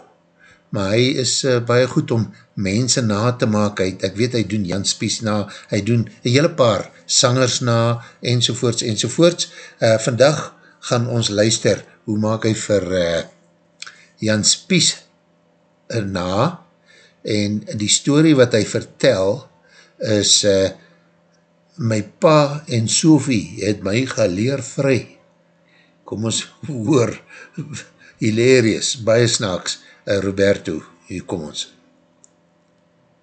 maar hy is uh, baie goed om mense na te maak, hy, ek weet hy doen Jan Spies na, hy doen een hele paar sangers na, enzovoorts, enzovoorts. Uh, vandag gaan ons luister, hoe maak hy vir uh, Jan Spies uh, na, en die story wat hy vertel, is, uh, my pa en Sophie het my geleer vry. kom ons hoor, hilarious, baie snaaks, uh, Roberto, hier kom ons.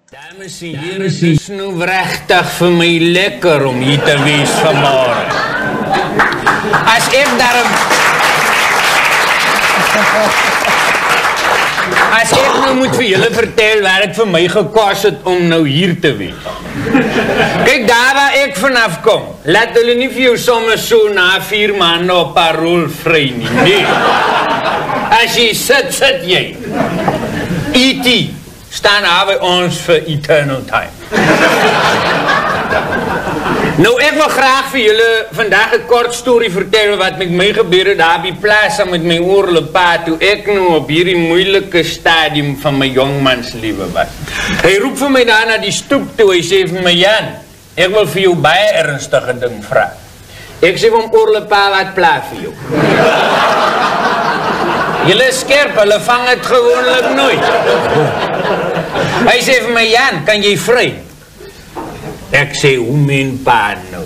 Dames en heren, het is nou rechtig vir my lekker om hier te wees vanmorgen. As ek daarom... As ek nou moet vir julle vertel waar het vir my gekos het om nou hier te wees. Kijk, daar waar ek vanaf kom, laat hulle nie vir jou soms so na vier maanden op parool vry nie. Nee. As jy sit, sit jy. E.T. staan daar by ons vir eternal time. Nou, ek wil graag vir julle vandag een kort story vertel wat met my gebeur het daar by plaas met my oorlepa toe ek nou op hierdie moeilike stadium van my jongmanslewe was. Hy roep vir my daar na die stoep toe, hy sê vir my, Jan, ek wil vir jou baie ernstige ding vraag. Ek sê vir hom, oorlepa, wat plaas vir jou? Julle is skerp, hulle vang het gewoonlik nooit. Hy sê vir my, Jan, kan jy vry? Ek sê, hoe men pa nou?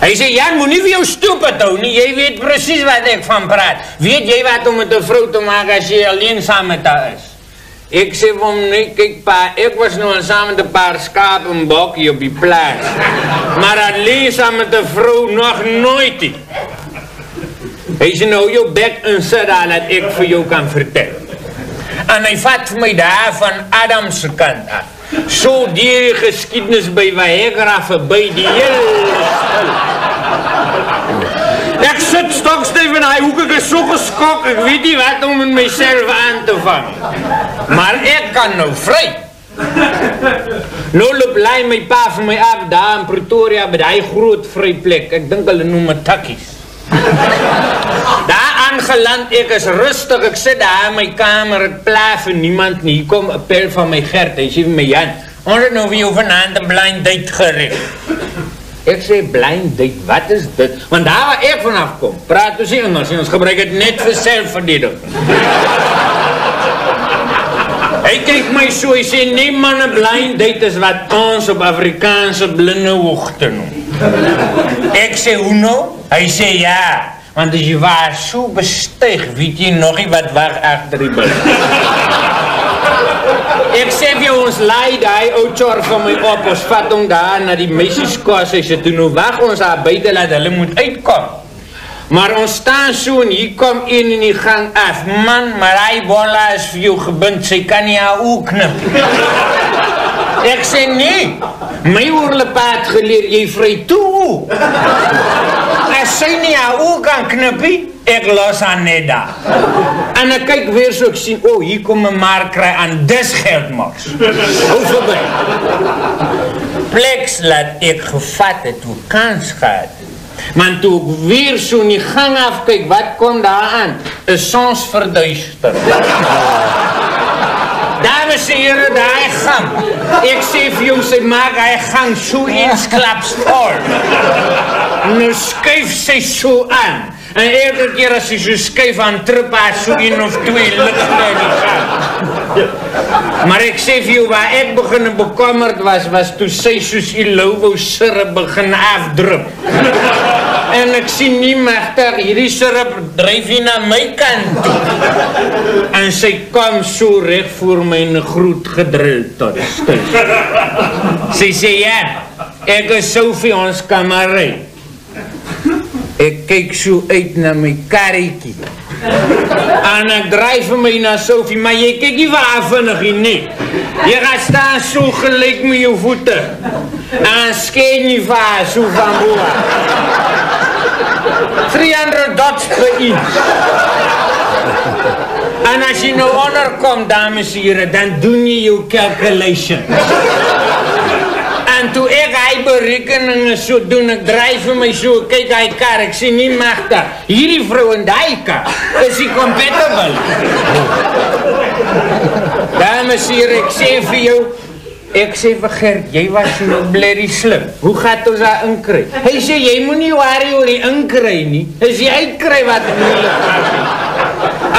Hy sê, Jan, moet nie vir jou stupid hou nie, jy weet precies wat ek van praat. Weet jy wat om met een vrou te maak as jy alleen saam met haar is? Ek sê vir hom, nee, kyk pa, ek was nou al saam met een paar skaap en bokkie op die plaats. Maar alleen saam met een vrou nog nooit nie. Hy sê, nou jou bek en sit daar dat ek vir jou kan vertel. En hy vat vir my daar van Adamse kant af. So die geschiedenis by Viagra verby die hele stil. Ek sit stokstijf in hy hoek, ek is so geskok, ek weet nie wat om met myself aan te vang. Maar ek kan nou vry. Nou loop lei my pa vir my af daar in Pretoria by die groot vryplek. Ek dink hulle noem het takkies. Daar aangeland, ek is rustig, ek sit daar in my kamer, het plaas vir niemand nie, hier kom een pel van my Gert, hy sê vir my Jan, ons het nou vir jou vanavond een blind date gericht. Ek sê blind date, wat is dit? Want daar waar ek vanaf kom, praat ons Engels en ons gebruik het net vir selfverdediging. Hy kyk my so, hy sê, nee man, een blind date is wat ons op Afrikaanse blinde hoogte noem. Ek sê, hoe nou? Hy sê, ja, want as jy waar so bestuig, weet jy nog nie wat wacht achter die bil. Ek sê vir ons laai die oudjor van my op, ons vat hom daar na die meisieskoos, hy sê, toe nou wacht ons daar buiten, laat hulle moet uitkom. Maar ons staan so en hier kom een in die gang af. Man, maar hy bolla is vir jou gebind, sy kan nie haar oe knip. Ek sê nee, my oorlepaad geleer, jy vry toe. As sy nie haar oe kan knippie, ek los haar net daar. En ek kyk weer so, ek sien, oh, hier kom my maar kry aan dis geldmars. Hou voorbij. Pleks laat ek gevat het, hoe kans gehad. Maar toe ek weer so in die gang afkyk, wat kom daar aan? Is soms verduister. Dames en heren, die gang. Ek sê vir jou, sy maak die gang so eensklaps vol. Nou skuif sy so aan. En elke keer as sy so skuif aan trip haar so een of twee lichte in die gang. Maar ek sê vir jou, waar ek begin bekommerd was, was toe sy soos die lovo sirp begin afdrup. En ek sien nie machtig, hierdie sirp drijf hier na my kant toe. En sy kom so recht voor my een groet gedrill tot stil. Sy sê, ja, ek is Sophie, ons kan maar rijden. Ek kyk so uit na my karretjie. En ek draai vir my na Sophie, maar jy kyk nie waar vinnig nie, nie. Jy gaan staan so gelijk met jou voete. En skeen nie waar, so van boa. 300 dots per inch. En as jy nou onderkom, dames en heren, dan doen jy jou calculation. En toe ek hy berekeninge so doen, ek draai vir my so, kyk hy kar, ek sê nie magte, hierdie vrou in die kar, is die compatible. Dames hier, ek sê vir jou, ek sê vir Gert, jy was so blerrie slim, hoe gaat ons daar inkry? Hy sê, jy moet nie worry oor die inkry nie, is die uitkry wat moeilijk was.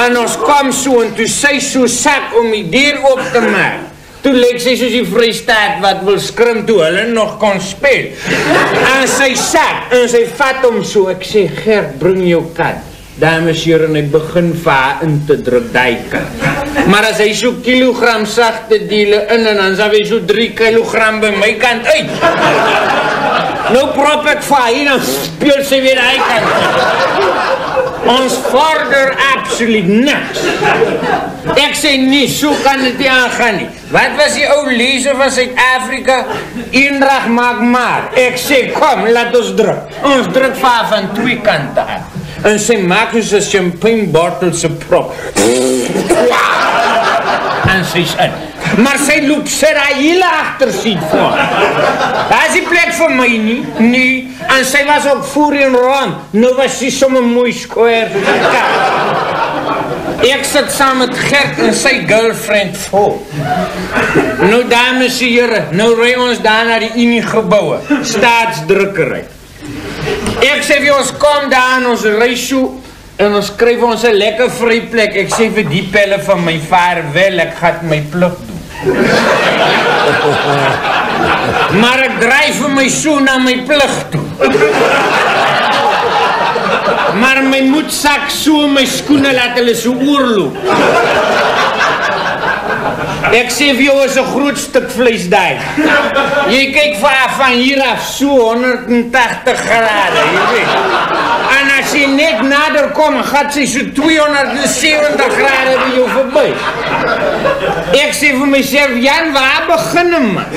En ons kom so, en toe sy so sak om die deur op te maak, Toe leek sy soos die vrystaat wat wil skrim toe hulle nog kon speel. En sy sak, en sy vat hom so. Ek sê, Gert, bring jou kat. Dames hier en ek begin vir haar in te druk, die kat. Maar as hy so kilogram sagte dele in en dan sal hy so 3 kilogram by my kant uit. Nou prop ek vir haar hier, dan speel sy weer die kant. Ons vorder absoluut niks. Ek sê nie, so kan dit nie aangaan nie. Wat was die ou lezer van Suid-Afrika? Eendrag maak maar. Ek sê, kom, laat ons druk. Ons druk vir haar van twee kante af. En sy maak ons een champagne bottle se prop. En sy is in. Maar sy loop sy daar hele achter sien voor. Daar is die plek vir my nie, nie. En sy was ook voor en rond. Nou was sy somme mooi square. Ek sit saam met Gert en sy girlfriend voor. Nou dames en heren, nou rij ons daar naar die Unie gebouwe. Staatsdrukkerij. Ek sê vir ons kom daar en ons reis so en ons skryf ons een lekker vry plek. Ek sê vir die pelle van my vaarwel, ek gaat my pluk doen. Maar ek draai vir my so na my plug toe. Maar my moedsak so in my skoene laat hulle so oorloop. Ek sê vir jou is een groot stuk vlees daai. Jy kyk van, van hier af so 180 grade, jy weet. En as jy net nader kom, gaat sy so 270 grade by jou voorbij. Ek sê vir myself, Jan, waar begin hem, man?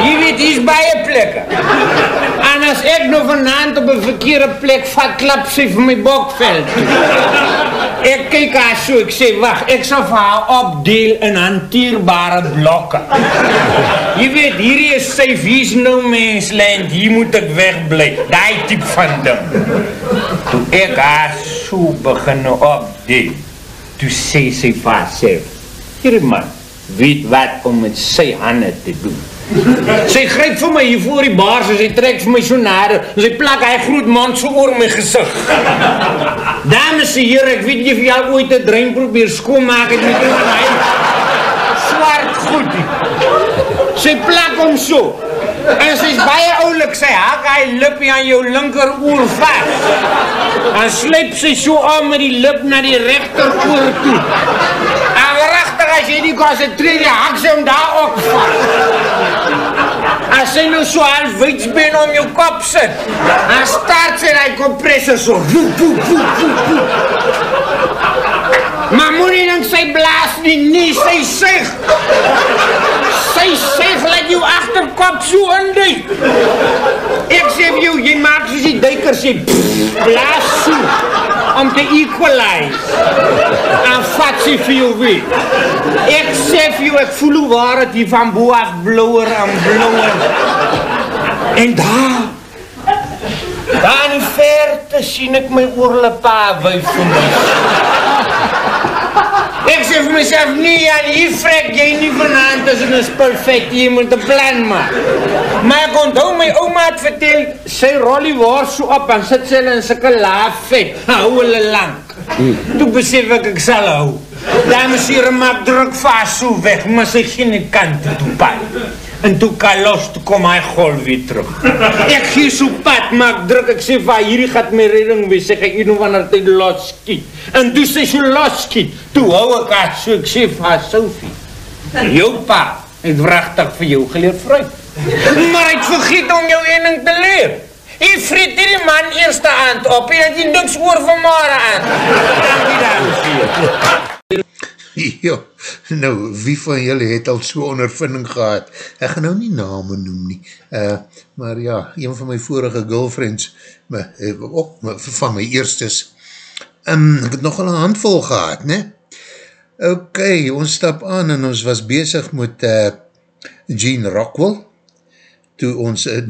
Jy weet, hier is baie plekke. En as ek nou vanavond op een verkeerde plek vat, klap sy vir my bokveld. Ek kyk haar so, ek sê, wacht, ek sal vir haar opdeel in hanteerbare blokke. Jy weet, hierdie is safe, hier is no mens land, hier moet ek wegblij. Die type van ding. Toe ek haar so begin opdeel, toe sê sy vir haarself, hierdie man, weet wat om met sy hande te doen. Sy gryp vir my hier voor die baars en sy trek vir my so nader en sy plak hy groot mond so oor my gezicht. Dames en heren, ek weet jy al ooit een drein probeer skoonmaak het met iemand hy swart goed. Sy plak hom so. En sy is baie oulik, sy hak hy lippie aan jou linker oor vast. En sleep sy so aan met die lip na die rechter oor toe. En rechtig as jy nie concentreer, jy hak sy om daar ook vast. As sy nou so half weidsbeen om jou kop sit, dan start sy die compressor so. Woe, woe, woe, woe, woe. Maar moet nie dink sy blaas nie, nie, sy seg. Sy seg, laat jou achterkop so indui. Ek sê vir jou, jy maak soos die duikers, jy blaas so, om te equalize. En vat sy vir jou weer. Ek sê vir jou, ek voel hoe waar het hier van boe af blauwer en blauwer. En daar, daar in verte sien ek my oorlipa wuif vir my. Ek sê vir myself, nee Jan, hier vrek jy nie vanavond as en is perfect, jy moet een plan maak. Maar ek onthou my oma het vertel, sy rol die woord so op en sit sy hulle in syke laaf vet, hou hulle lang. Toe besef ek, ek sal hou. Dames hier maak druk vast so weg, maar sy geen kant toe pad. En toe kan los, toe kom hy golf weer terug. Ek gee so pad, maak druk, ek sê van hierdie gaat my redding wees, ek hier nou wanneer ty los skiet. En toe sê so los skiet, toe hou ek haar so, ek sê van haar Sophie, jou pa het wrachtig vir jou geleerd fruit. Maar hy het vergeet om jou ening te leer. Hy vreet hierdie man eerste aand op, en het hy niks oor van Mare aan. Dankie, dames Ja, nou, wie van julle het al so ondervinding gehad? Ek gaan nou nie name noem nie, uh, maar ja, een van my vorige girlfriends, my, uh, ook van my eerstes, um, ek het nogal een handvol gehad, ne? Ok, ons stap aan en ons was bezig met uh, Gene Rockwell, toe ons uh,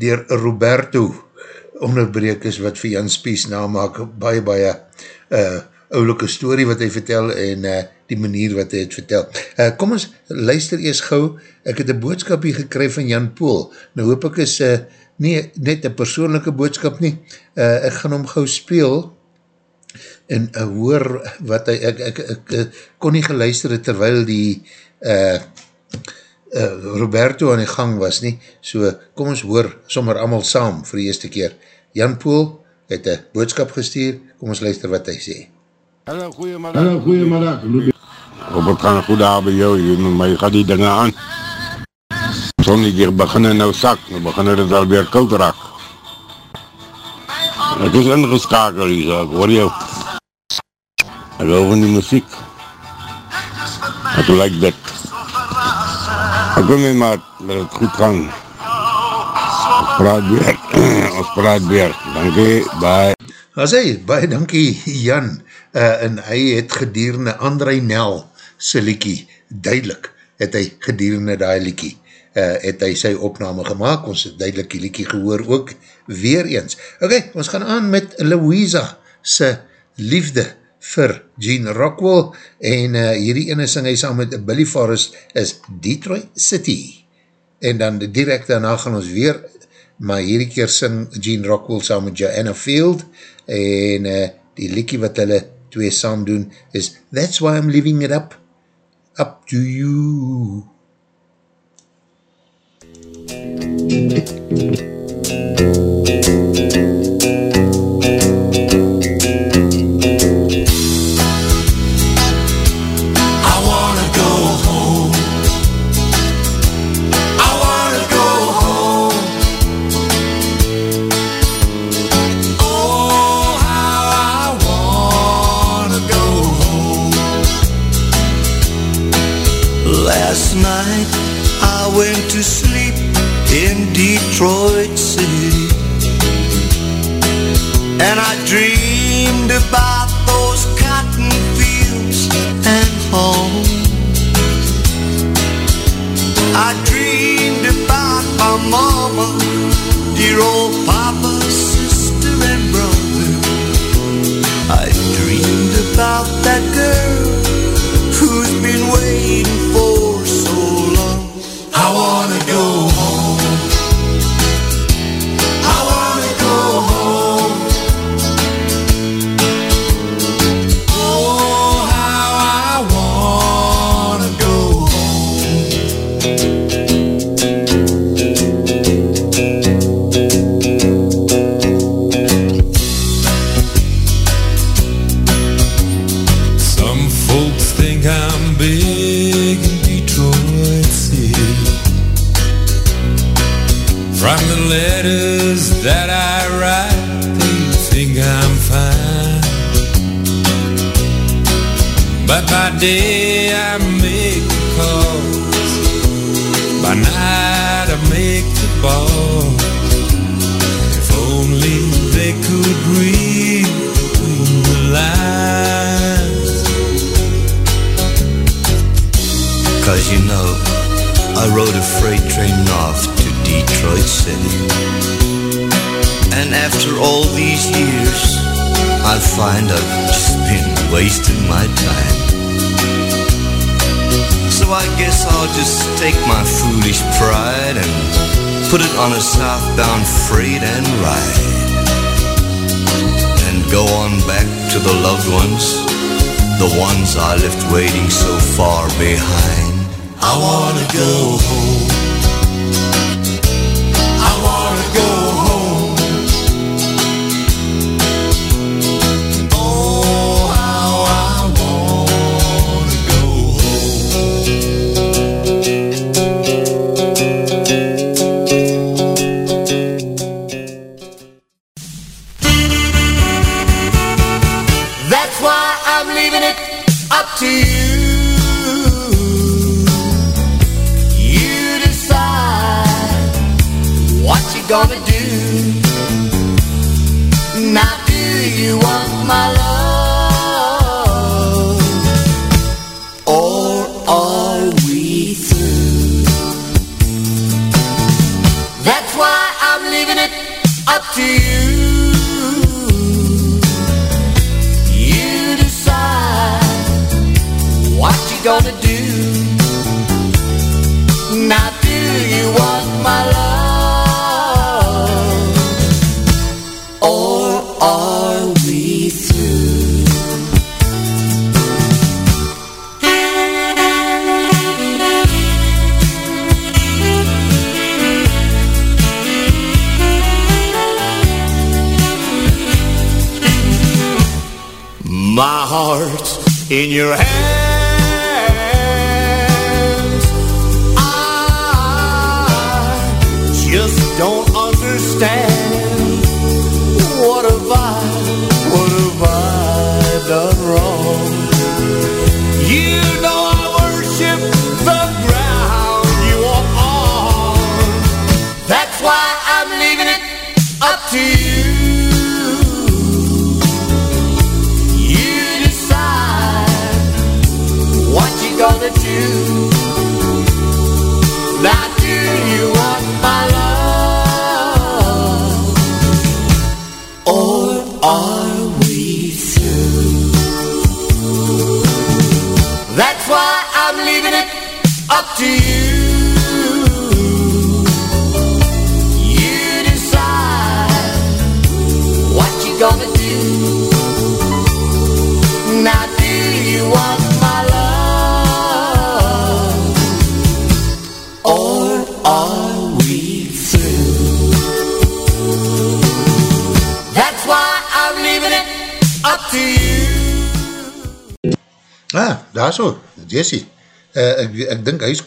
dier Roberto onderbreek is wat vir Jan Spies namaak, baie, baie uh, oulike story wat hy vertel en uh, die manier wat hy het vertel. Uh, kom ons luister eers gauw, ek het een boodskap hier gekry van Jan Poel, nou hoop ek is uh, nie net een persoonlijke boodskap nie, uh, ek gaan hom gauw speel en uh, hoor wat hy, ek, ek, ek, ek kon nie geluister het terwyl die uh, uh, Roberto aan die gang was nie, so kom ons hoor sommer allemaal saam vir die eerste keer. Jan Poel het een boodskap gestuur, kom ons luister wat hy sê. Hallo, goeiemiddag. Hallo, goeiemiddag. Hoop het gaan goed daar by jou, jy, maar jy gaat die dinge aan. Sonnige begin nou sak, nou begin het alweer koud raak. Ek is ingeskakel hier, so, ek hoor jou. Ek hou van die muziek. Ek like dit. Ek kom nie maar, dat het goed gaan. Ons praat weer, ons praat weer. Dankie, bye. As hy, baie dankie Jan, uh, en hy het gedierende André Nel sy liekie, duidelik het hy gedierende die liekie, uh, het hy sy opname gemaakt, ons het duidelik die liekie gehoor ook, weer eens. Ok, ons gaan aan met Louisa sy liefde vir Gene Rockwell, en uh, hierdie ene sing hy saam met Billy Forrest is Detroit City, en dan direct daarna gaan ons weer, maar hierdie keer sing Gene Rockwell saam met Joanna Field, en uh, die liekie wat hulle twee saam doen is That's why I'm living it up. Up to you. I Detroit City. And I dreamed about those cotton fields and home. I dreamed about my mama, dear old papa, sister, and brother. I dreamed about that girl who's been waiting for so long. I wanna go home. Day I make the calls, by night I make the ball. If only they could read between the lines. Cause you know, I rode a freight train north to Detroit City. And after all these years, I find I've just been wasting my time. So I guess I'll just take my foolish pride and put it on a southbound freight and ride. And go on back to the loved ones, the ones I left waiting so far behind. I wanna go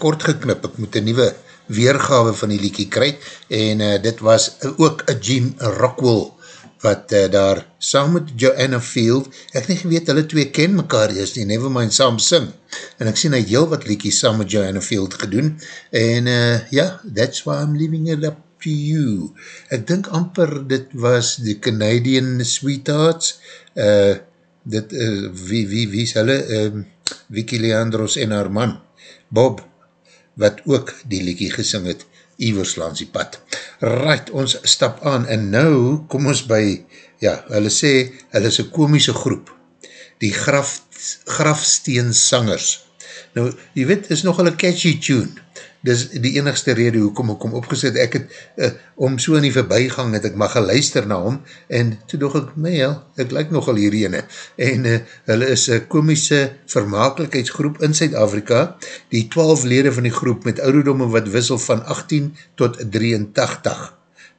kort geknip, ek moet een nieuwe weergawe van die liekie kry, en uh, dit was uh, ook a Jim Rockwell, wat uh, daar saam met Joanna Field, ek nie geweet, hulle twee ken mekaar eers nie, nevermind saam sing, en ek sien hy heel wat liekie saam met Joanna Field gedoen, en uh, ja, that's why I'm leaving it up to you. Ek dink amper dit was die Canadian Sweethearts, uh, dit, uh, wie, wie, wie is hulle, um, Vicky Leandros en haar man, Bob, wat ook die liekie gesing het, Ivers langs die pad. Right, ons stap aan, en nou kom ons by, ja, hulle sê, hulle is een komische groep, die graf, grafsteensangers. Nou, jy weet, is nogal een catchy tune, dis die enigste rede hoekom ek kom opgeset, ek het, uh, om so in die voorbijgang het ek maar geluister na hom, en toe dog ek, my hel, ek lyk nogal hierheen, en uh, hulle is een komische vermakelijkheidsgroep in Suid-Afrika, die 12 lede van die groep met ouderdomme wat wissel van 18 tot 83.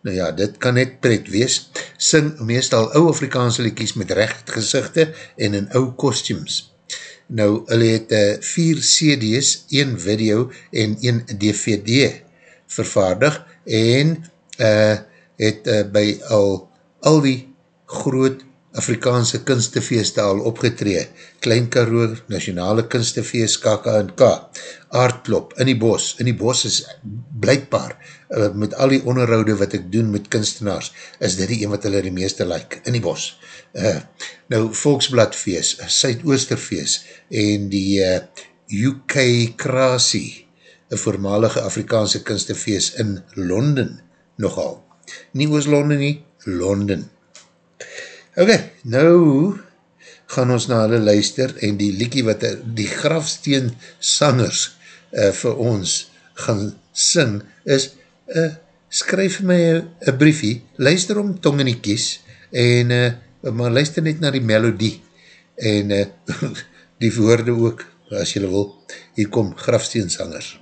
Nou ja, dit kan net pret wees, sing meestal ou Afrikaanse liekies met recht gezichte en in ou costumes. Nou, hulle het uh, vier CD's, een video en een DVD vervaardig en uh, het uh, by al, al die groot Afrikaanse kunstefeeste al opgetree. Klein Karoo, Nationale Kunstefeest, KKNK, Aardklop, in die bos. In die bos is blijkbaar, uh, met al die onderhoude wat ek doen met kunstenaars, is dit die een wat hulle die meeste like, in die bos. Uh, nou, Volksbladfeest, Suidoosterfeest, en die uh, UK Krasie, een voormalige Afrikaanse kunstefeest in Londen, nogal. Nie Oost-Londen nie, Londen. Ok, nou gaan ons na hulle luister en die liekie wat die grafsteen sangers uh, vir ons gaan sing is, uh, skryf my een briefie, luister om tong in die kies en uh, maar luister net na die melodie en uh, die woorde ook, as jylle wil, hier kom grafsteen sangers.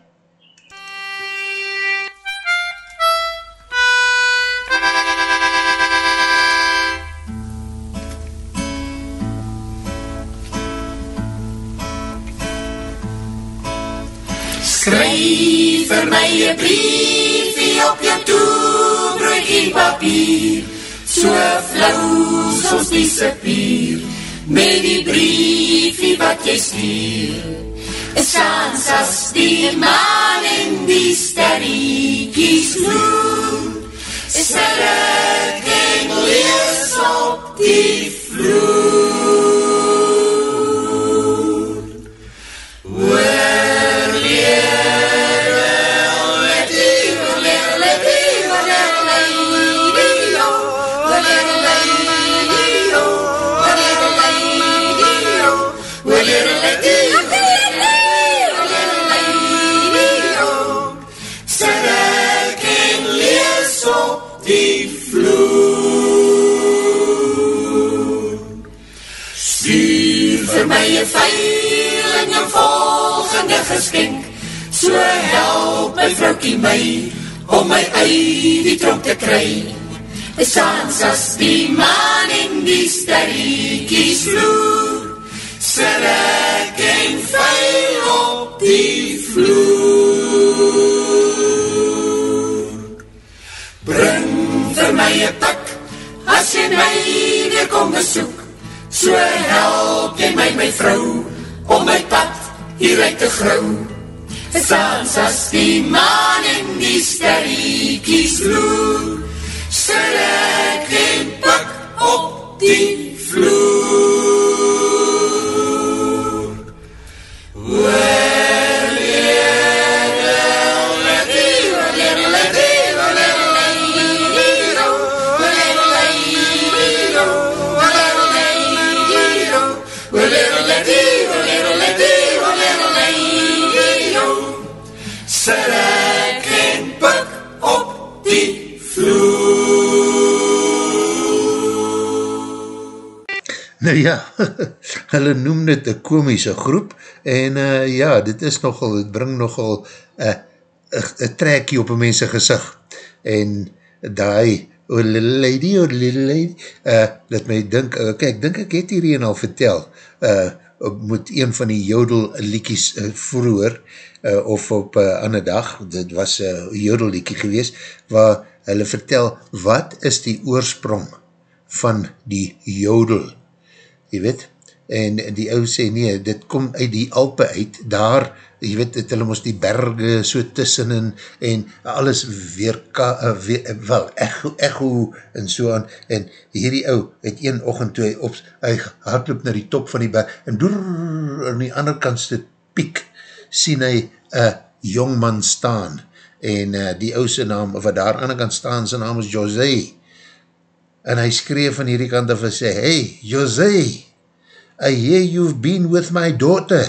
Een briefie op jou toebroodjie papier So flauw soos die sepier Met die briefie wat jy stuur sans as die maan en die sterriekies vloer Sterk en lees op die vloer geskenk, so help my vroukie my, om my uit die tronk te kry. Sans as die maan en die sterriekies vloer, sit ek en vuil op die vloer. Bring vir my een pik, as jy my weer kom besoek, so help jy my, my vrou, om my pad hieruit te grou. Saans as die maan en die sterriekies loer, sit ek en pik op die vloer. Well, Nou ja, hulle noem dit een komische groep en uh, ja, dit is nogal, het bring nogal een trekkie op een mense gezicht en die oh little lady, oh little lady uh, let my dink, uh, kijk, dink ek het hierheen al vertel uh, moet een van die jodel liekies uh, vroeger uh, of op uh, ander dag, dit was uh, jodel liekie gewees, waar hulle vertel, wat is die oorsprong van die jodel jy weet, en die ou sê, nee, dit kom uit die Alpe uit, daar, jy weet, het hulle ons die berge so tussenin, en alles weer, ka, uh, weer wel, echo, echo, en so aan, en hierdie ou, het een ochend toe hy op, hy hardloop na die top van die berg, en door, aan die ander kantste piek, sien hy, een jongman staan, en uh, die ouse naam, wat daar aan die kant staan, sy naam is José, en hy skreef van hierdie kant af en sê, hey, José, I hear you've been with my daughter.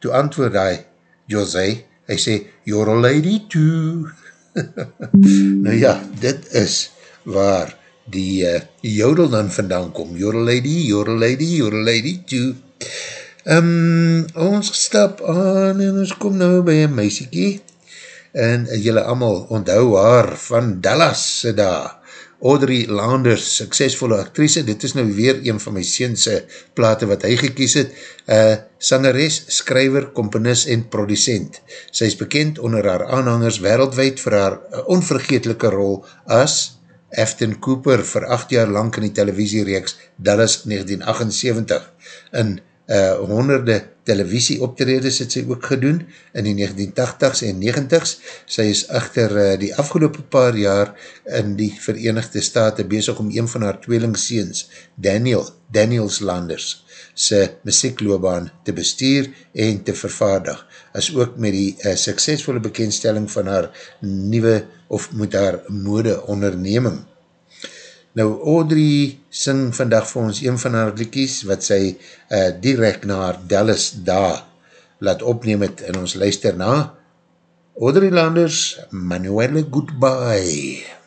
Toe antwoord hy, José, hy sê, you're a lady too. nou ja, dit is waar die uh, jodel dan vandaan kom. You're a lady, you're a lady, you're a lady too. Um, ons stap aan en ons kom nou by een meisiekie en jylle allemaal onthou haar van Dallas se daar Audrey Landers, suksesvolle actrice, dit is nou weer een van my seense plate wat hy gekies het, uh, sangeres, skryver, komponis en producent. Sy is bekend onder haar aanhangers wereldwijd vir haar onvergetelike rol as Afton Cooper vir acht jaar lang in die televisiereeks Dallas 1978. In uh, honderde televisie optredes het sy ook gedoen in die 1980s en 90s. Sy is echter uh, die afgelopen paar jaar in die Verenigde Staten bezig om een van haar tweelingseens, Daniel, Daniels Landers, sy muziekloobaan te bestuur en te vervaardig, as ook met die uh, suksesvolle bekendstelling van haar nieuwe of moet haar mode onderneming. Nou, Audrey sing vandag vir ons een van haar liekies, wat sy uh, direct na haar Dallas daar laat opneem het, en ons luister na Audrey Landers, Manuele Goodbye.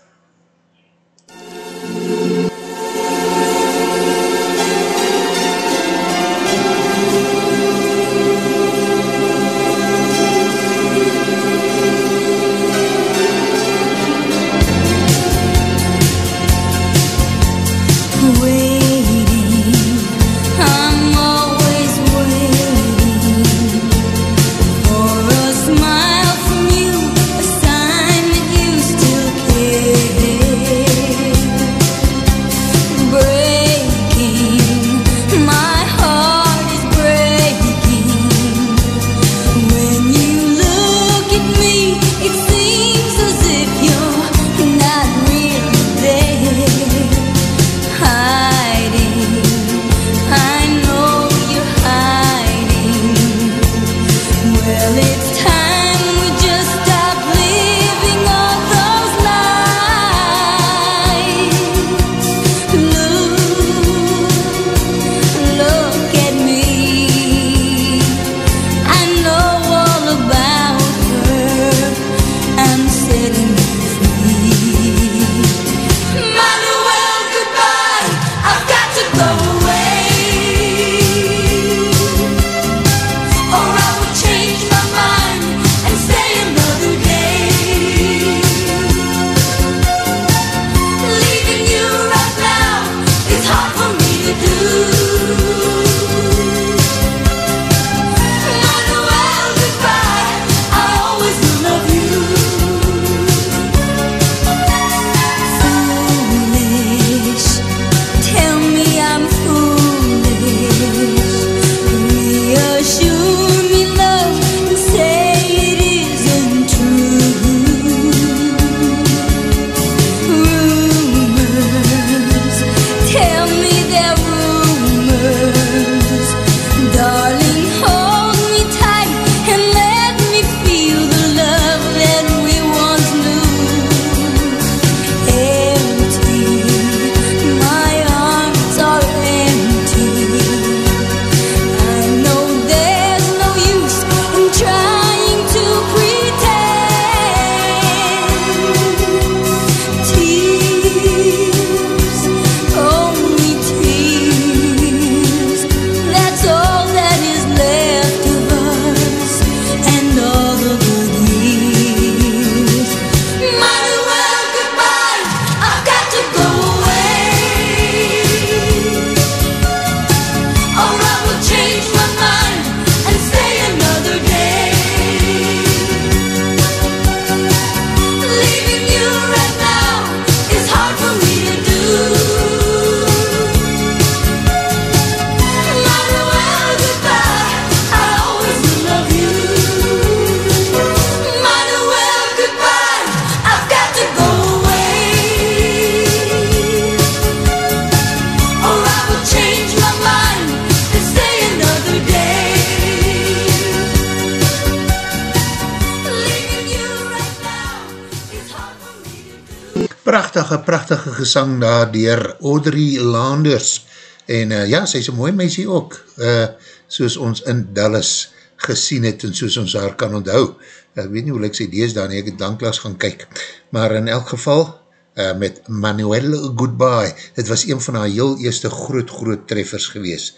Gesang daar dier Audrey Landers. En uh, ja, sy is een mooi meisie ook uh, soos ons in Dallas gesien het en soos ons haar kan onthou. Ek weet nie hoe ek sy dees daar nie, ek het danklas gaan kyk. Maar in elk geval uh, met Manuel Goodbye het was een van haar heel eerste groot, groot treffers gewees.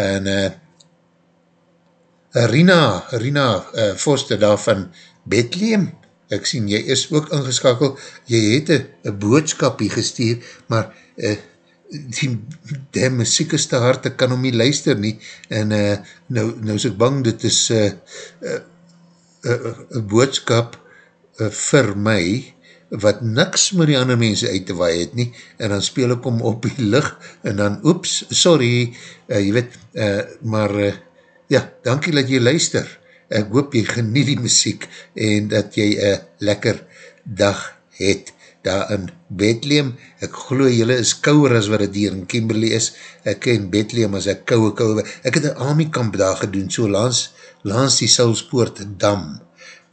En uh, Rina, Rina uh, Foster daar van Bethlehem, ek sien, jy is ook ingeskakel, jy het een boodskapie gestuur, maar uh, die, die muziek is te hard, ek kan om nie luister nie, en uh, nou, nou is ek bang, dit is een uh, uh, uh, uh, boodskap uh, vir my, wat niks met die ander mense uit te waai het nie, en dan speel ek om op die licht, en dan, oeps, sorry, uh, jy weet, uh, maar, uh, ja, dankie dat jy luister, ek hoop jy genie die muziek en dat jy een lekker dag het daar in Bethlehem, ek geloof jylle is kouwer as wat het hier in Kimberley is, ek ken Bethlehem as ek kouwe kouwe, ek het een armiekamp daar gedoen, so langs, langs die Saulspoort dam,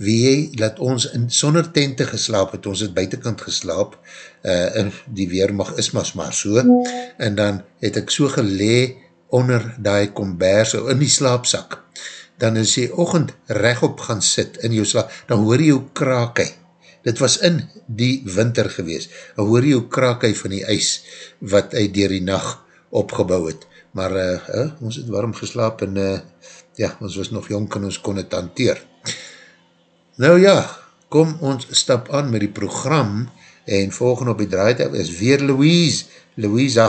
wie jy, dat ons in sonder tente geslaap het, ons het buitenkant geslaap, uh, en die weermacht is mas maar so, en dan het ek so gelee onder die kombers, in die slaapzak, dan as jy ochend rechtop gaan sit in jou slaap, dan hoor jy jou kraakei. Dit was in die winter gewees. Dan hoor jy jou kraakei van die ijs wat hy dier die nacht opgebouw het. Maar uh, uh, ons het warm geslaap en uh, ja, ons was nog jong en ons kon het hanteer. Nou ja, kom ons stap aan met die program en volgende op die draaitaf is weer Louise, Louisa,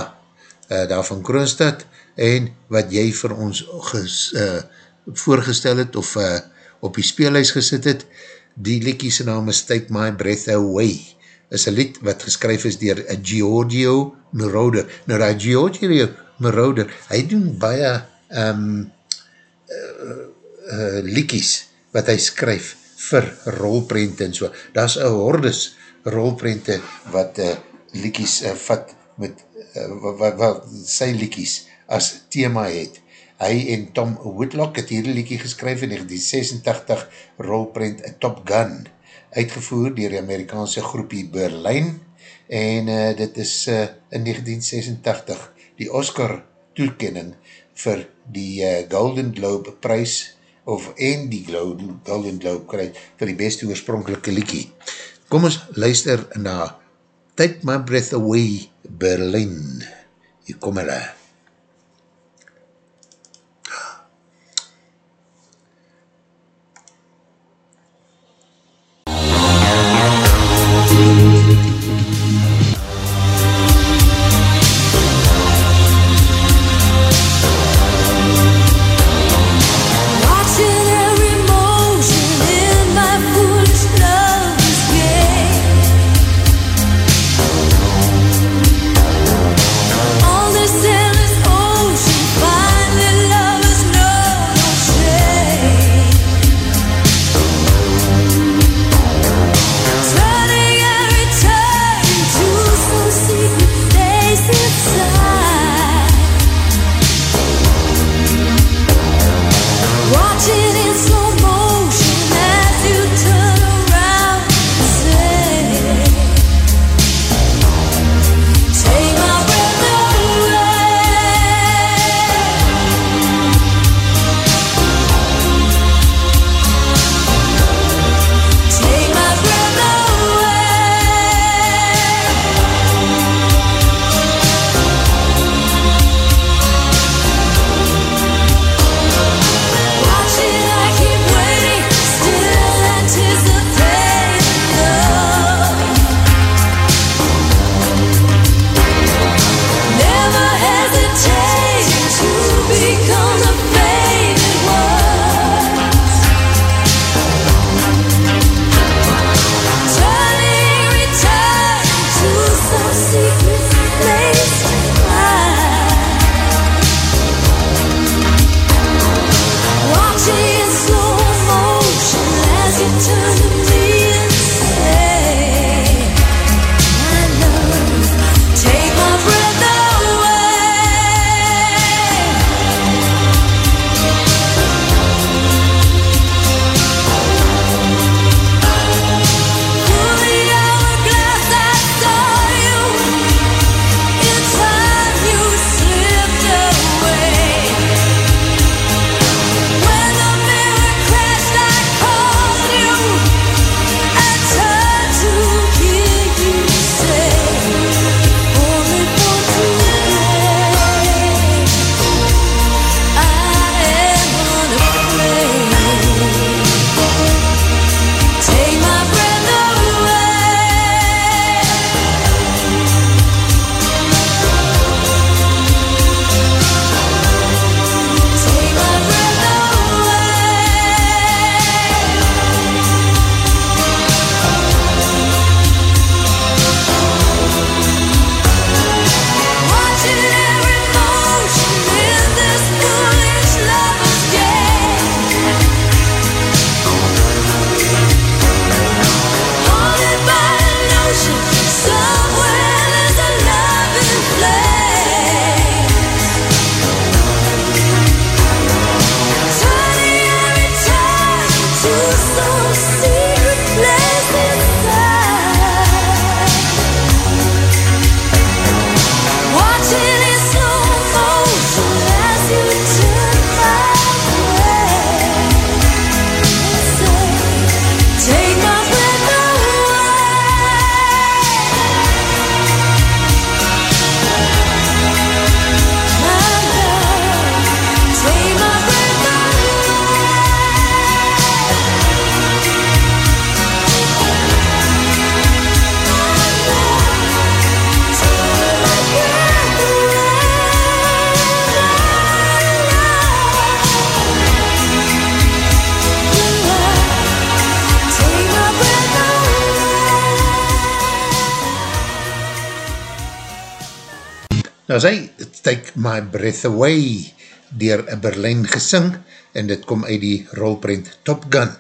uh, daar van Kroonstad en wat jy vir ons ges, uh, voorgestel het of uh, op die speelhuis gesit het, die liekie sy naam is Take My Breath Away, is een lied wat geskryf is dier Giorgio Moroder. Nou die Giorgio Moroder, hy doen baie um, uh, uh, liekies wat hy skryf vir rolprente en so. Daar is een hordes rolprente wat uh, liekies uh, vat met uh, wat, wat, wat sy liekies as thema het hy en Tom Woodlock het hierdie liedje geskryf in 1986 rolprint Top Gun uitgevoer dier die Amerikaanse groepie Berlijn en uh, dit is uh, in 1986 die Oscar toekenning vir die uh, Golden Globe prijs of en die Golden, Globe krijg vir die beste oorspronkelike liedje. Kom ons luister na Take My Breath Away Berlin. Hier kom hulle. Watching Take My Breath Away dier Berlijn gesing en dit kom uit die rolprint Top Gun.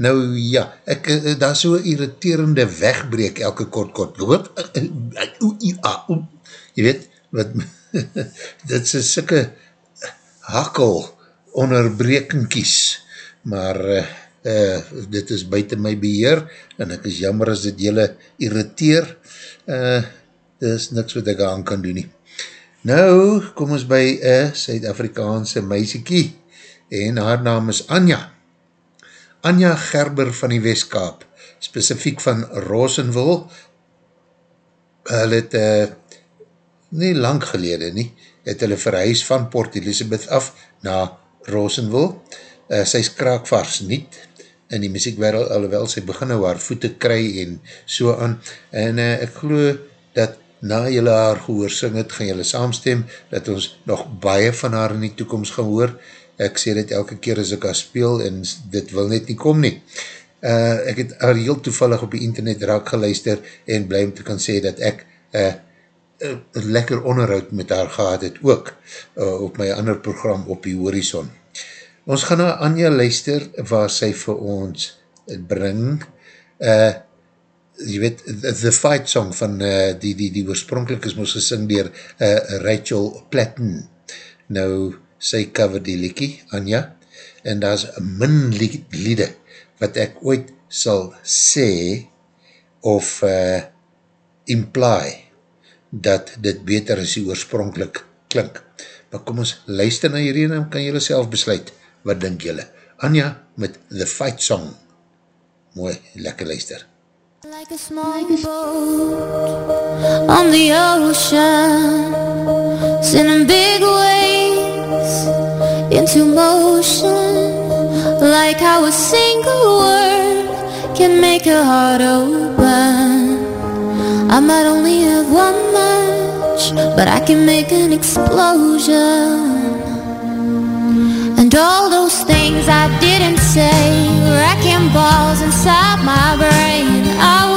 Nou ja, ek, eh, daar is so irriterende wegbreek elke kort kort. Hoop, jy weet, wat, dit is sikke hakkel onderbrekenkies, maar uh, uh, dit is buiten my beheer en ek is jammer as dit jylle irriteer. Uh, dit is niks wat ek aan kan doen nie. Nou, kom ons by een Suid-Afrikaanse meisiekie en haar naam is Anja. Anja Gerber van die Westkaap, specifiek van Rosenville. Hulle het uh, nie lang gelede nie, het hulle verhuis van Port Elizabeth af na Rosenville. Uh, sy is kraakvars niet in die muziekwereld, alhoewel sy begin nou haar voete kry en so aan. En uh, ek geloof dat na jylle haar gehoor sing het, gaan jylle saamstem, dat ons nog baie van haar in die toekomst gaan hoor. Ek sê dit elke keer as ek haar speel, en dit wil net nie kom nie. Uh, ek het haar heel toevallig op die internet raak geluister, en bly om te kan sê dat ek uh, uh, lekker onderhoud met haar gehad het ook, uh, op my ander program op die horizon. Ons gaan na Anja luister, waar sy vir ons bring, eh, uh, jy weet, the, the fight song van uh, die, die, die oorspronkelijk is moest gesing dier uh, Rachel Platten. Nou, sy cover die liekie, Anja, en daar is min liede wat ek ooit sal sê of uh, imply dat dit beter as die oorspronkelijk klink. Maar kom ons luister na hierin en kan jylle self besluit, wat denk jylle? Anja met The Fight Song. Mooi, lekker luister. Like a small boat on the ocean, sending big waves into motion. Like how a single word can make a heart open. I might only have one match, but I can make an explosion. And all those things I didn't say, wrecking balls inside my brain. I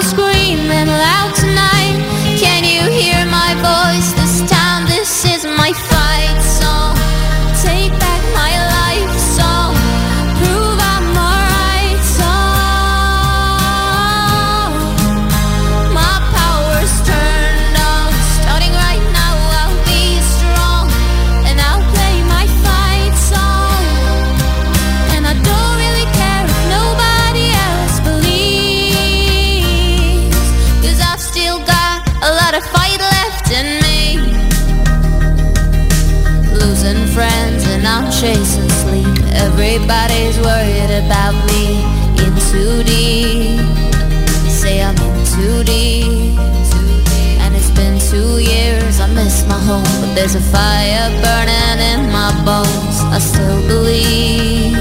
worried about me. In too deep. Say I'm in too deep. And it's been two years, I miss my home. But there's a fire burning in my bones. I still believe.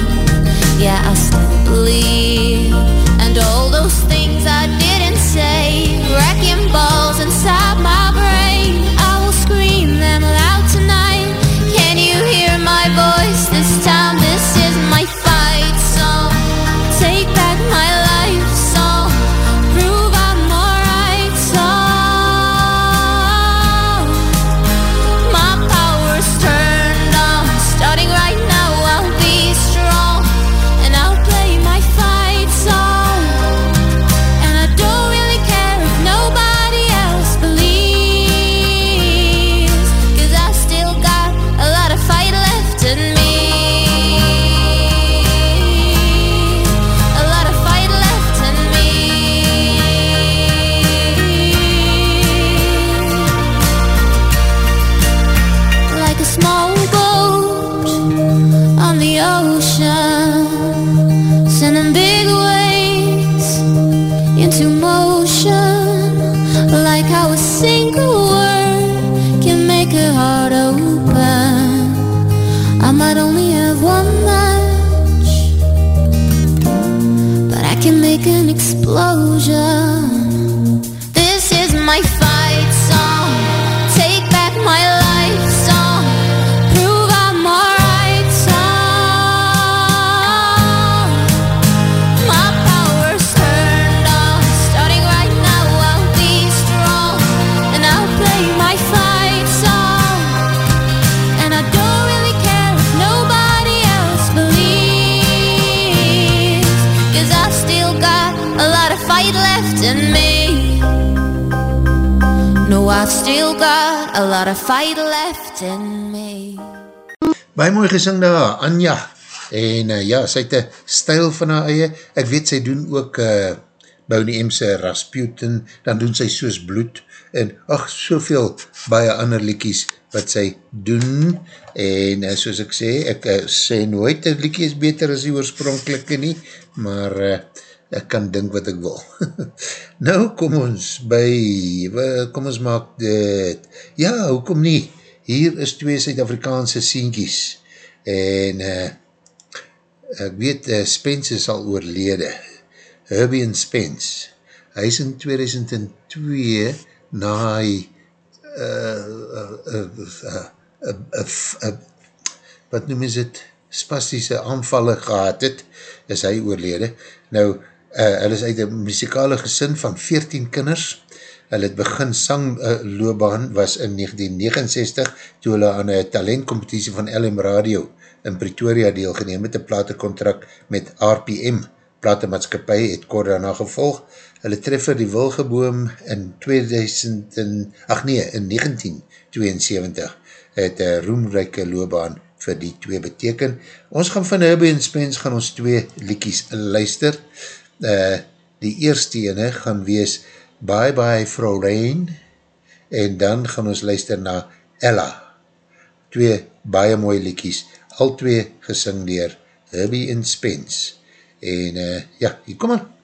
Yeah, I still believe. A fight left in me. Baie mooi gesing daar, Anja. En uh, ja, sy het een stijl van haar eie. Ek weet, sy doen ook uh, Bounty M's Rasputin, dan doen sy soos bloed. En ach, soveel baie ander liekies wat sy doen. En uh, soos ek sê, ek uh, sê nooit, een liekie is beter as die oorspronkelike nie, maar uh, ek kan dink wat ek wil. nou, kom ons by, kom ons maak dit. Ja, hoekom nie? Hier is twee Suid-Afrikaanse sienkies en uh, ek weet uh, Spence is al oorlede. Herbie en Spence. Hy is in 2002 na hy wat noem is het spastische aanvallen gehad het, is hy oorlede. Nou, uh, hy is uit een muzikale gesin van 14 kinders, Hulle het begin sangloobaan uh, was in 1969 toe hulle aan een talentcompetitie van LM Radio in Pretoria deelgeneem met een platencontract met RPM. Platenmaatskapie het kort daarna gevolg. Hulle treffer die Wilgeboom in 2000, in, ach nee, in 1972 het een roemrijke loobaan vir die twee beteken. Ons gaan van Herbie en Spence gaan ons twee liekies luister. Uh, die eerste ene gaan wees Bye Bye Fraulein en dan gaan ons luister na Ella. Twee baie mooie liekies, al twee gesing dier Herbie en Spence. En uh, ja, hier kom aan.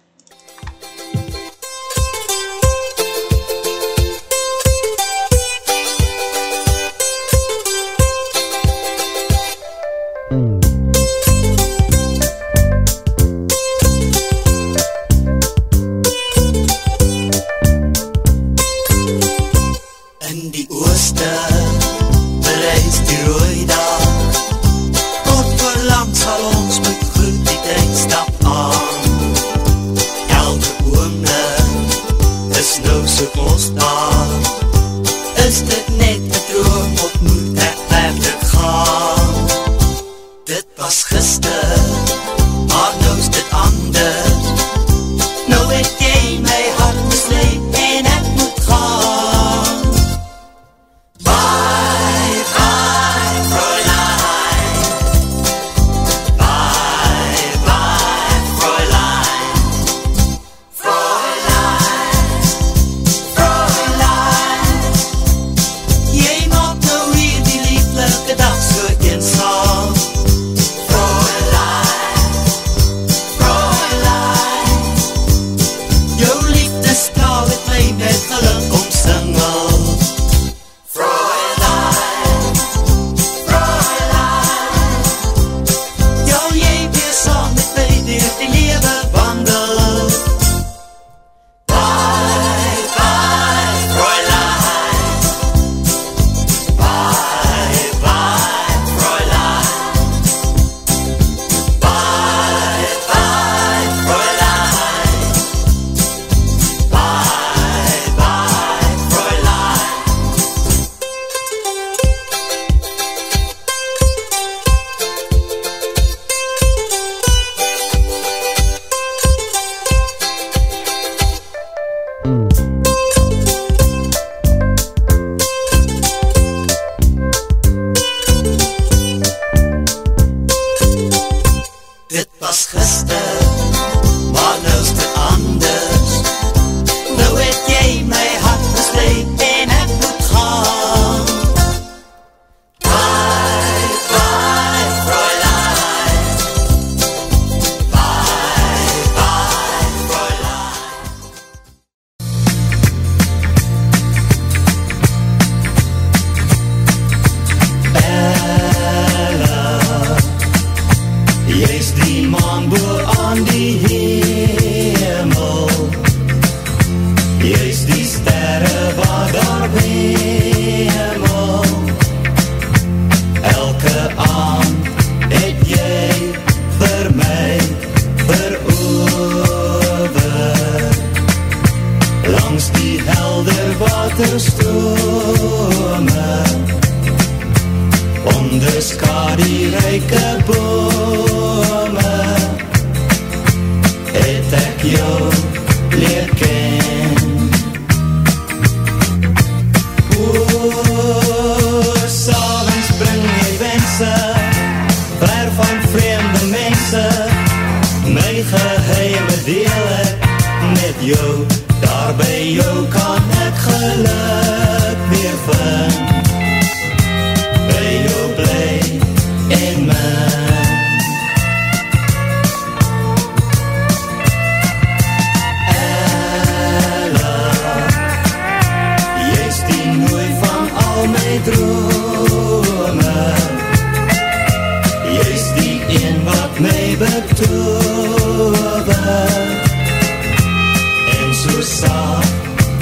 Saam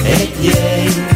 het jy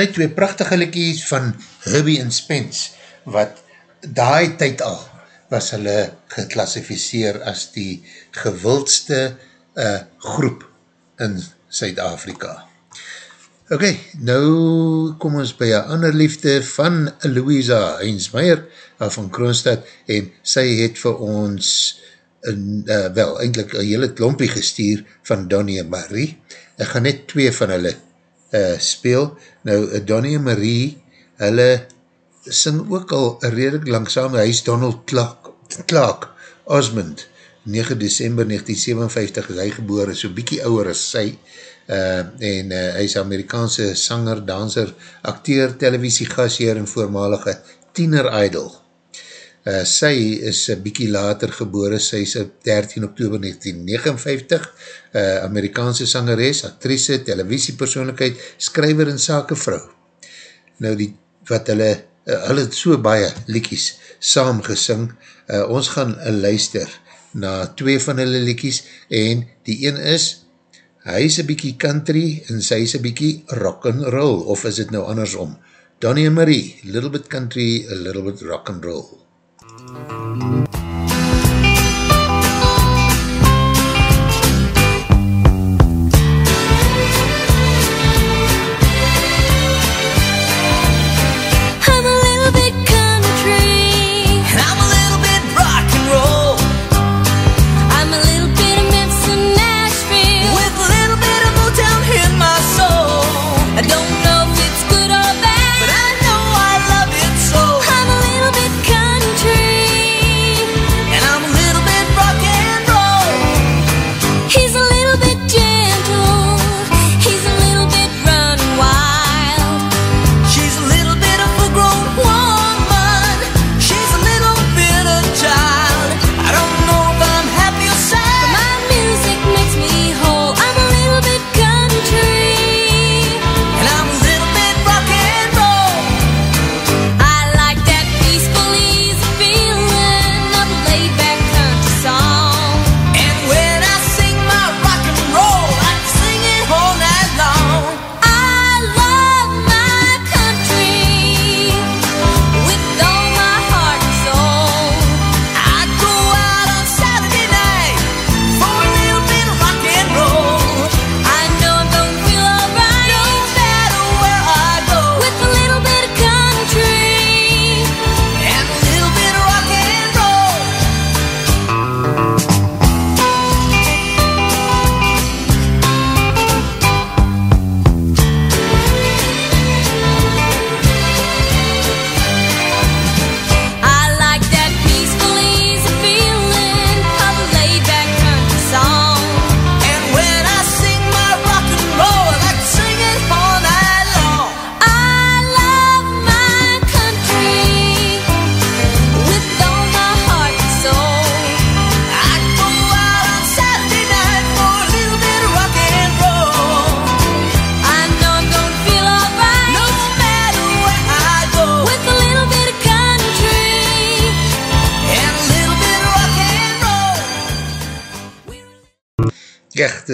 hy twee prachtige likies van Herbie en Spence, wat daai tyd al was hulle geklassificeer as die gewildste uh, groep in Suid-Afrika. Ok, nou kom ons by een ander liefde van Louisa Heinzmeier van Kroonstad en sy het vir ons in, uh, wel, eindelijk een hele klompie gestuur van Donnie en Marie. Ek gaan net twee van hulle uh, speel. Nou, uh, Donnie en Marie, hulle sing ook al redelijk langzaam, hy is Donald Clark Osmond, 9 december 1957 is hy geboren, so bykie ouwer as sy, uh, en uh, hy is Amerikaanse sanger, danser, acteur, televisie, gasheer en voormalige tiener idol. Uh, sy is een bykie later gebore, sy is op 13 oktober 1959, uh, Amerikaanse sangeres, actrice, televisiepersoonlijkheid, skryver en sakevrou. Nou die, wat hulle, uh, hulle het so baie liekies saam gesing, uh, ons gaan uh, luister na twee van hulle liekies, en die een is, hy is een bykie country, en sy is een bykie rock and roll, of is het nou andersom? Donnie en Marie, little bit country, a little bit rock and roll. I'm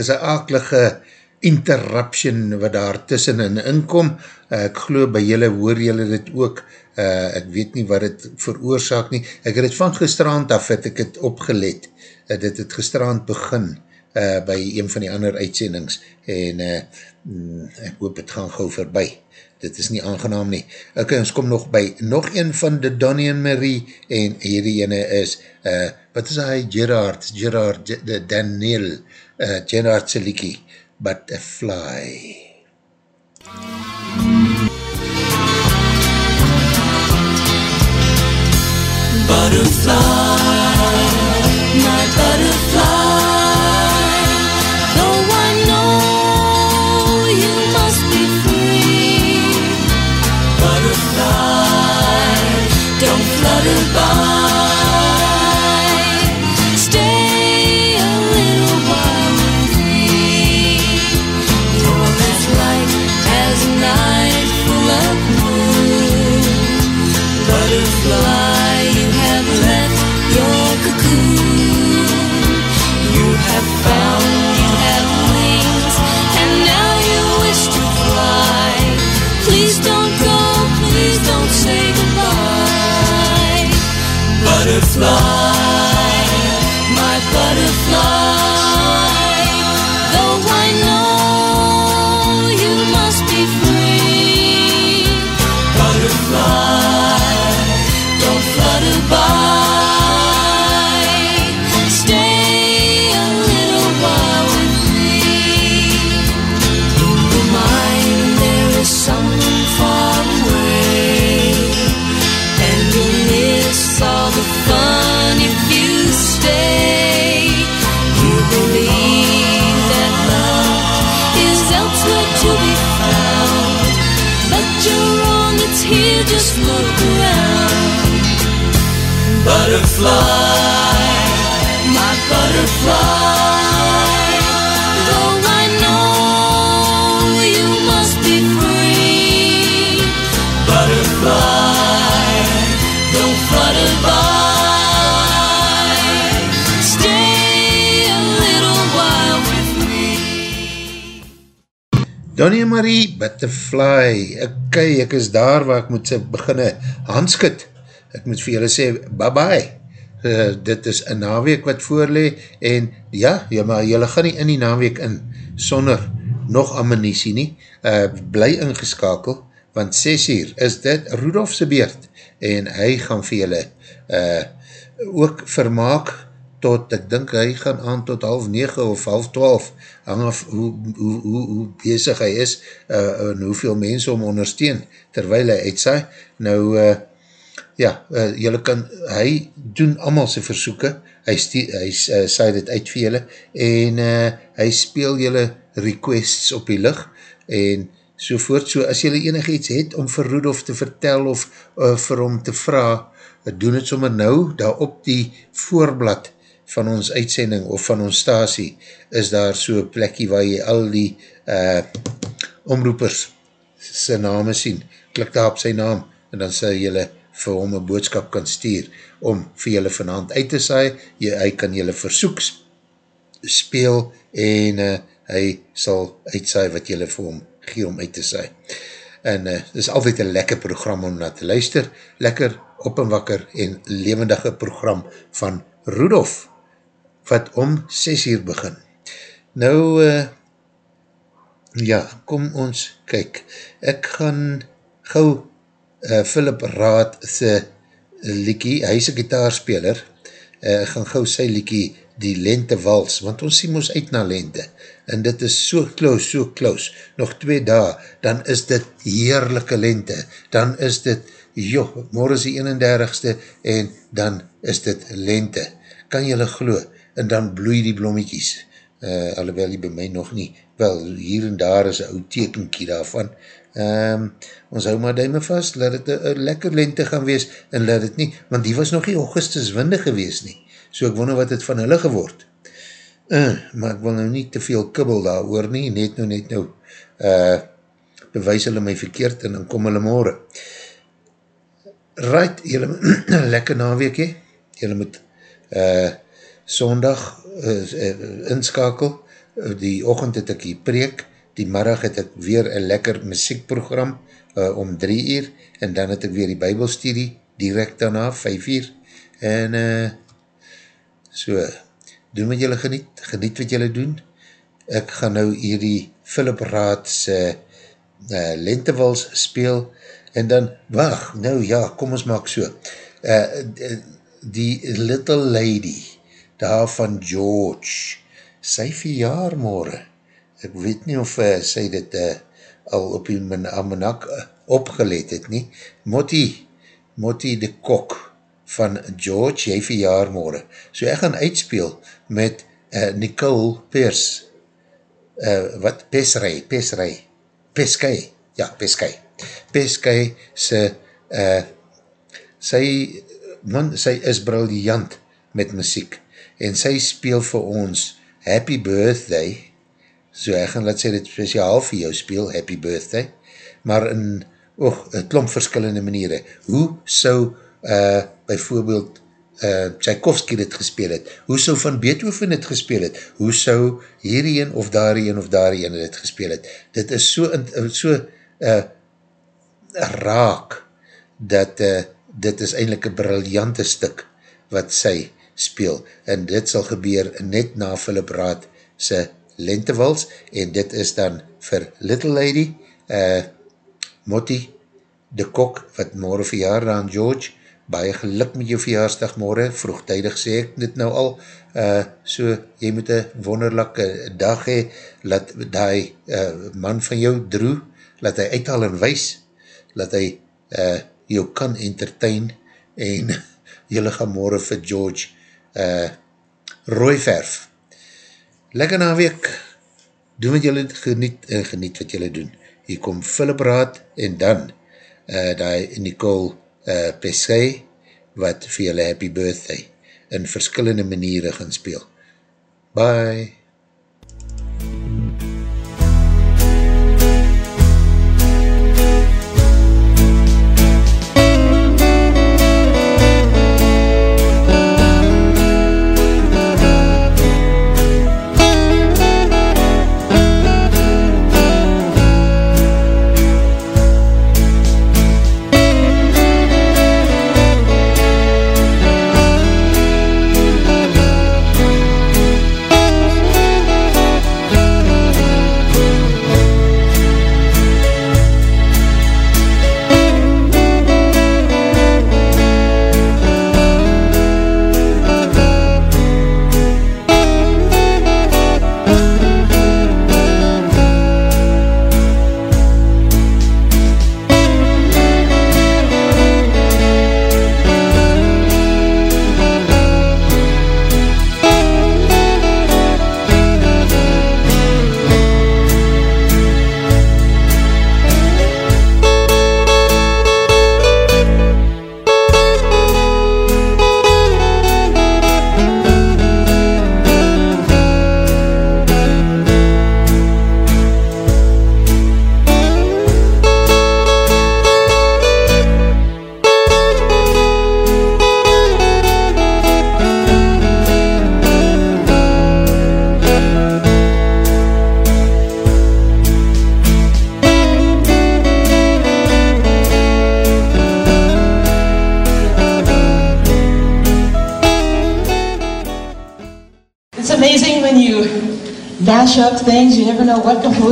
is een akelige interruption wat daar tussen in inkom. Ek geloof by julle hoor julle dit ook. Uh, ek weet nie wat het veroorzaak nie. Ek het het van gestrand af, het ek het opgelet. Uh, dit het gestrand begin uh, by een van die ander uitsendings en uh, ek hoop het gaan gauw voorbij. Dit is nie aangenaam nie. Ok, ons kom nog by nog een van de Donnie en Marie en hierdie ene is, uh, wat is hy? Gerard, Gerard, de Daniel, uh, Gerard Seliki, Butterfly. Butterfly, my butterfly. Though I know you must be free, butterfly, don't flutter by. Butterfly, my butterfly. Though I know you must be free, butterfly, don't flutter by. Stay a little while with me. Donnie Marie, Butterfly, ok, ek is daar waar ek moet sy beginne handskit, ek moet vir julle sê, bye bye, uh, dit is een naweek wat voorlee, en ja, ja, maar julle gaan nie in die naweek in, sonder nog ammunisie nie, uh, bly ingeskakel, want 6 uur is dit Rudolfse beurt, en hy gaan vir julle uh, ook vermaak, tot, ek dink hy gaan aan tot half 9 of half 12, hang af hoe, hoe, hoe, hoe bezig hy is, uh, en hoeveel mense om ondersteun, terwijl hy uitsaai, nou, uh, ja, uh, jylle kan, hy doen allemaal sy versoeken, hy, stie, hy uh, saai dit uit vir jylle, en uh, hy speel jylle requests op die licht, en sovoort, so as jylle enig iets het om vir Rudolf te vertel, of uh, vir hom te vraag, doen het sommer nou, daar op die voorblad van ons uitsending, of van ons stasie, is daar so plekkie waar jy al die uh, omroepers sy name sien, klik daar op sy naam, en dan sal jylle vir hom een boodskap kan stuur, om vir jylle vanavond uit te saai, jy, hy kan jylle versoek speel, en uh, hy sal uitsaai wat jylle vir hom gee om uit te saai. En uh, dit is altyd een lekker program om na te luister, lekker op en wakker en levendige program van Rudolf, wat om 6 uur begin. Nou, uh, ja, kom ons kyk. Ek gaan gauw uh, Philip Raad sy liekie, hy is een gitaarspeler, uh, gaan gauw sy liekie die lente wals, want ons sien ons uit na lente, en dit is so close, so close, nog twee dae, dan is dit heerlijke lente, dan is dit, joh, morgen is die 31ste, en dan is dit lente, kan jylle glo, en dan bloei die blommetjies, uh, alhoewel die by my nog nie, wel, hier en daar is een oud tekenkie daarvan, um, ons hou maar duime vast, laat het een lekker lente gaan wees, en laat het nie, want die was nog nie augustus winde gewees nie, so ek wonder wat het van hulle geword, uh, maar ek wil nou nie te veel kibbel daar oor nie, net nou, net nou, uh, bewys hulle my verkeerd, en dan kom hulle morgen, right, julle lekker naweek, he, julle moet, uh, sondag uh, uh, inskakel, die ochend het ek die preek, die middag het ek weer een lekker muziekprogram uh, om drie uur, en dan het ek weer die bybelstudie, direct daarna, vijf uur, en uh, so, doen wat julle geniet, geniet wat julle doen, ek gaan nou hierdie Philip Raadse uh, lentewals speel, en dan, wacht, nou ja, kom ons maak so, uh, die Little Lady, daar van George, sy verjaar morgen, ek weet nie of uh, sy dit uh, al op die almanak uh, opgeleid het nie, Motti, Motti de Kok van George, jy verjaar morgen, so ek gaan uitspeel met uh, Nicole Peers, uh, wat, Pesrij, Pesrij, Peskai, ja, Peskai, Peskai sy, uh, sy, man, sy is briljant met muziek, en sy speel vir ons Happy Birthday, so ek gaan laat sy dit speciaal vir jou speel, Happy Birthday, maar in, oog, een klomp verskillende maniere, hoe sou, uh, bijvoorbeeld, uh, Tchaikovsky dit gespeel het, hoe sou Van Beethoven het gespeel het, hoe sou hierheen of daarheen of daarheen het gespeel het, dit is so, so uh, raak, dat uh, dit is eindelijk een briljante stuk wat sy speel, en dit sal gebeur net na Philip Raad sy lentewals, en dit is dan vir Little Lady, uh, Motti, de Kok, wat morgen verjaar aan George, baie geluk met jou verjaarsdag morgen, vroegtijdig sê ek dit nou al, uh, so jy moet een wonderlijke dag hee, laat die uh, man van jou droe, laat hy uithaal en wees, laat hy uh, jou kan entertain, en jylle gaan morgen vir George uh, rooi verf. Lekker na week, doen wat jylle geniet, en geniet wat jylle doen. Hier kom Philip Raad, en dan uh, die Nicole uh, Pesquet, wat vir julle happy birthday in verskillende maniere gaan speel. Bye!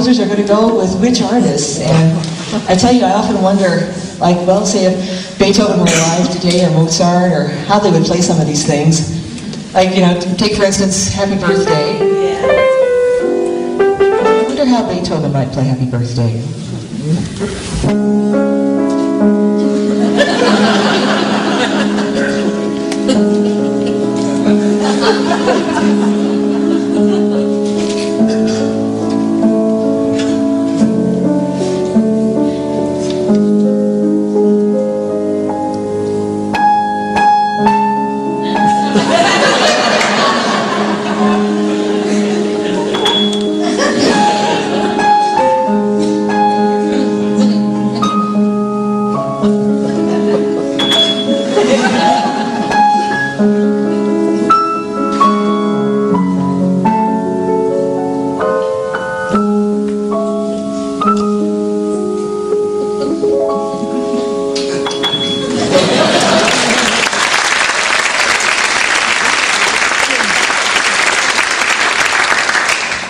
Composers are going to go with which artists. And I tell you, I often wonder, like, well, say if Beethoven were alive today or Mozart or how they would play some of these things. Like, you know, take for instance, Happy Birthday. I wonder how Beethoven might play Happy Birthday.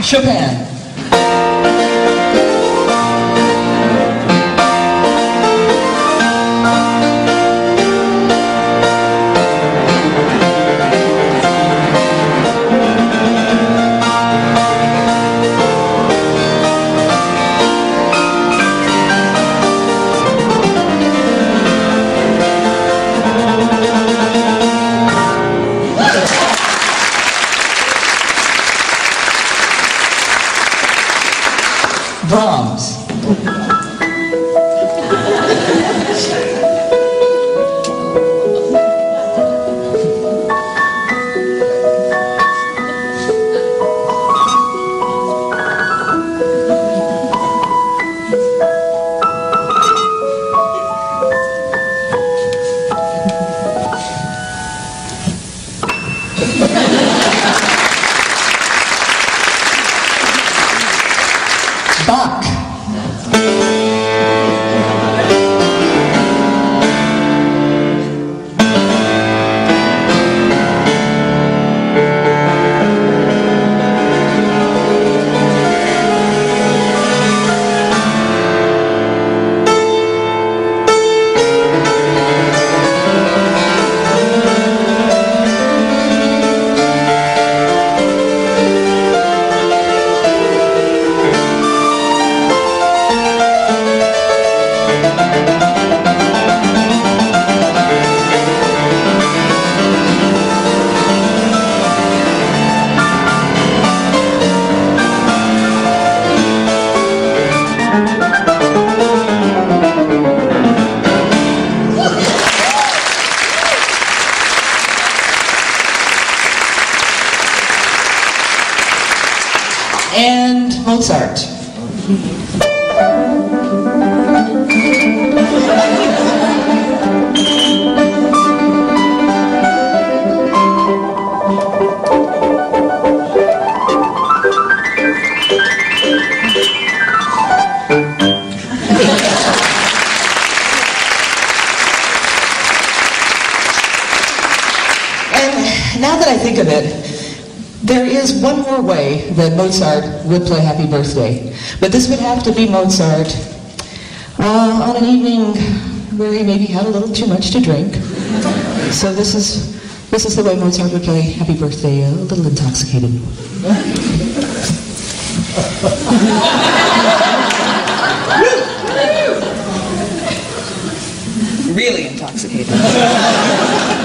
Chopin. Mozart would play Happy Birthday. But this would have to be Mozart uh, on an evening where he maybe had a little too much to drink. So this is this is the way Mozart would play Happy Birthday, a little intoxicated. really intoxicated.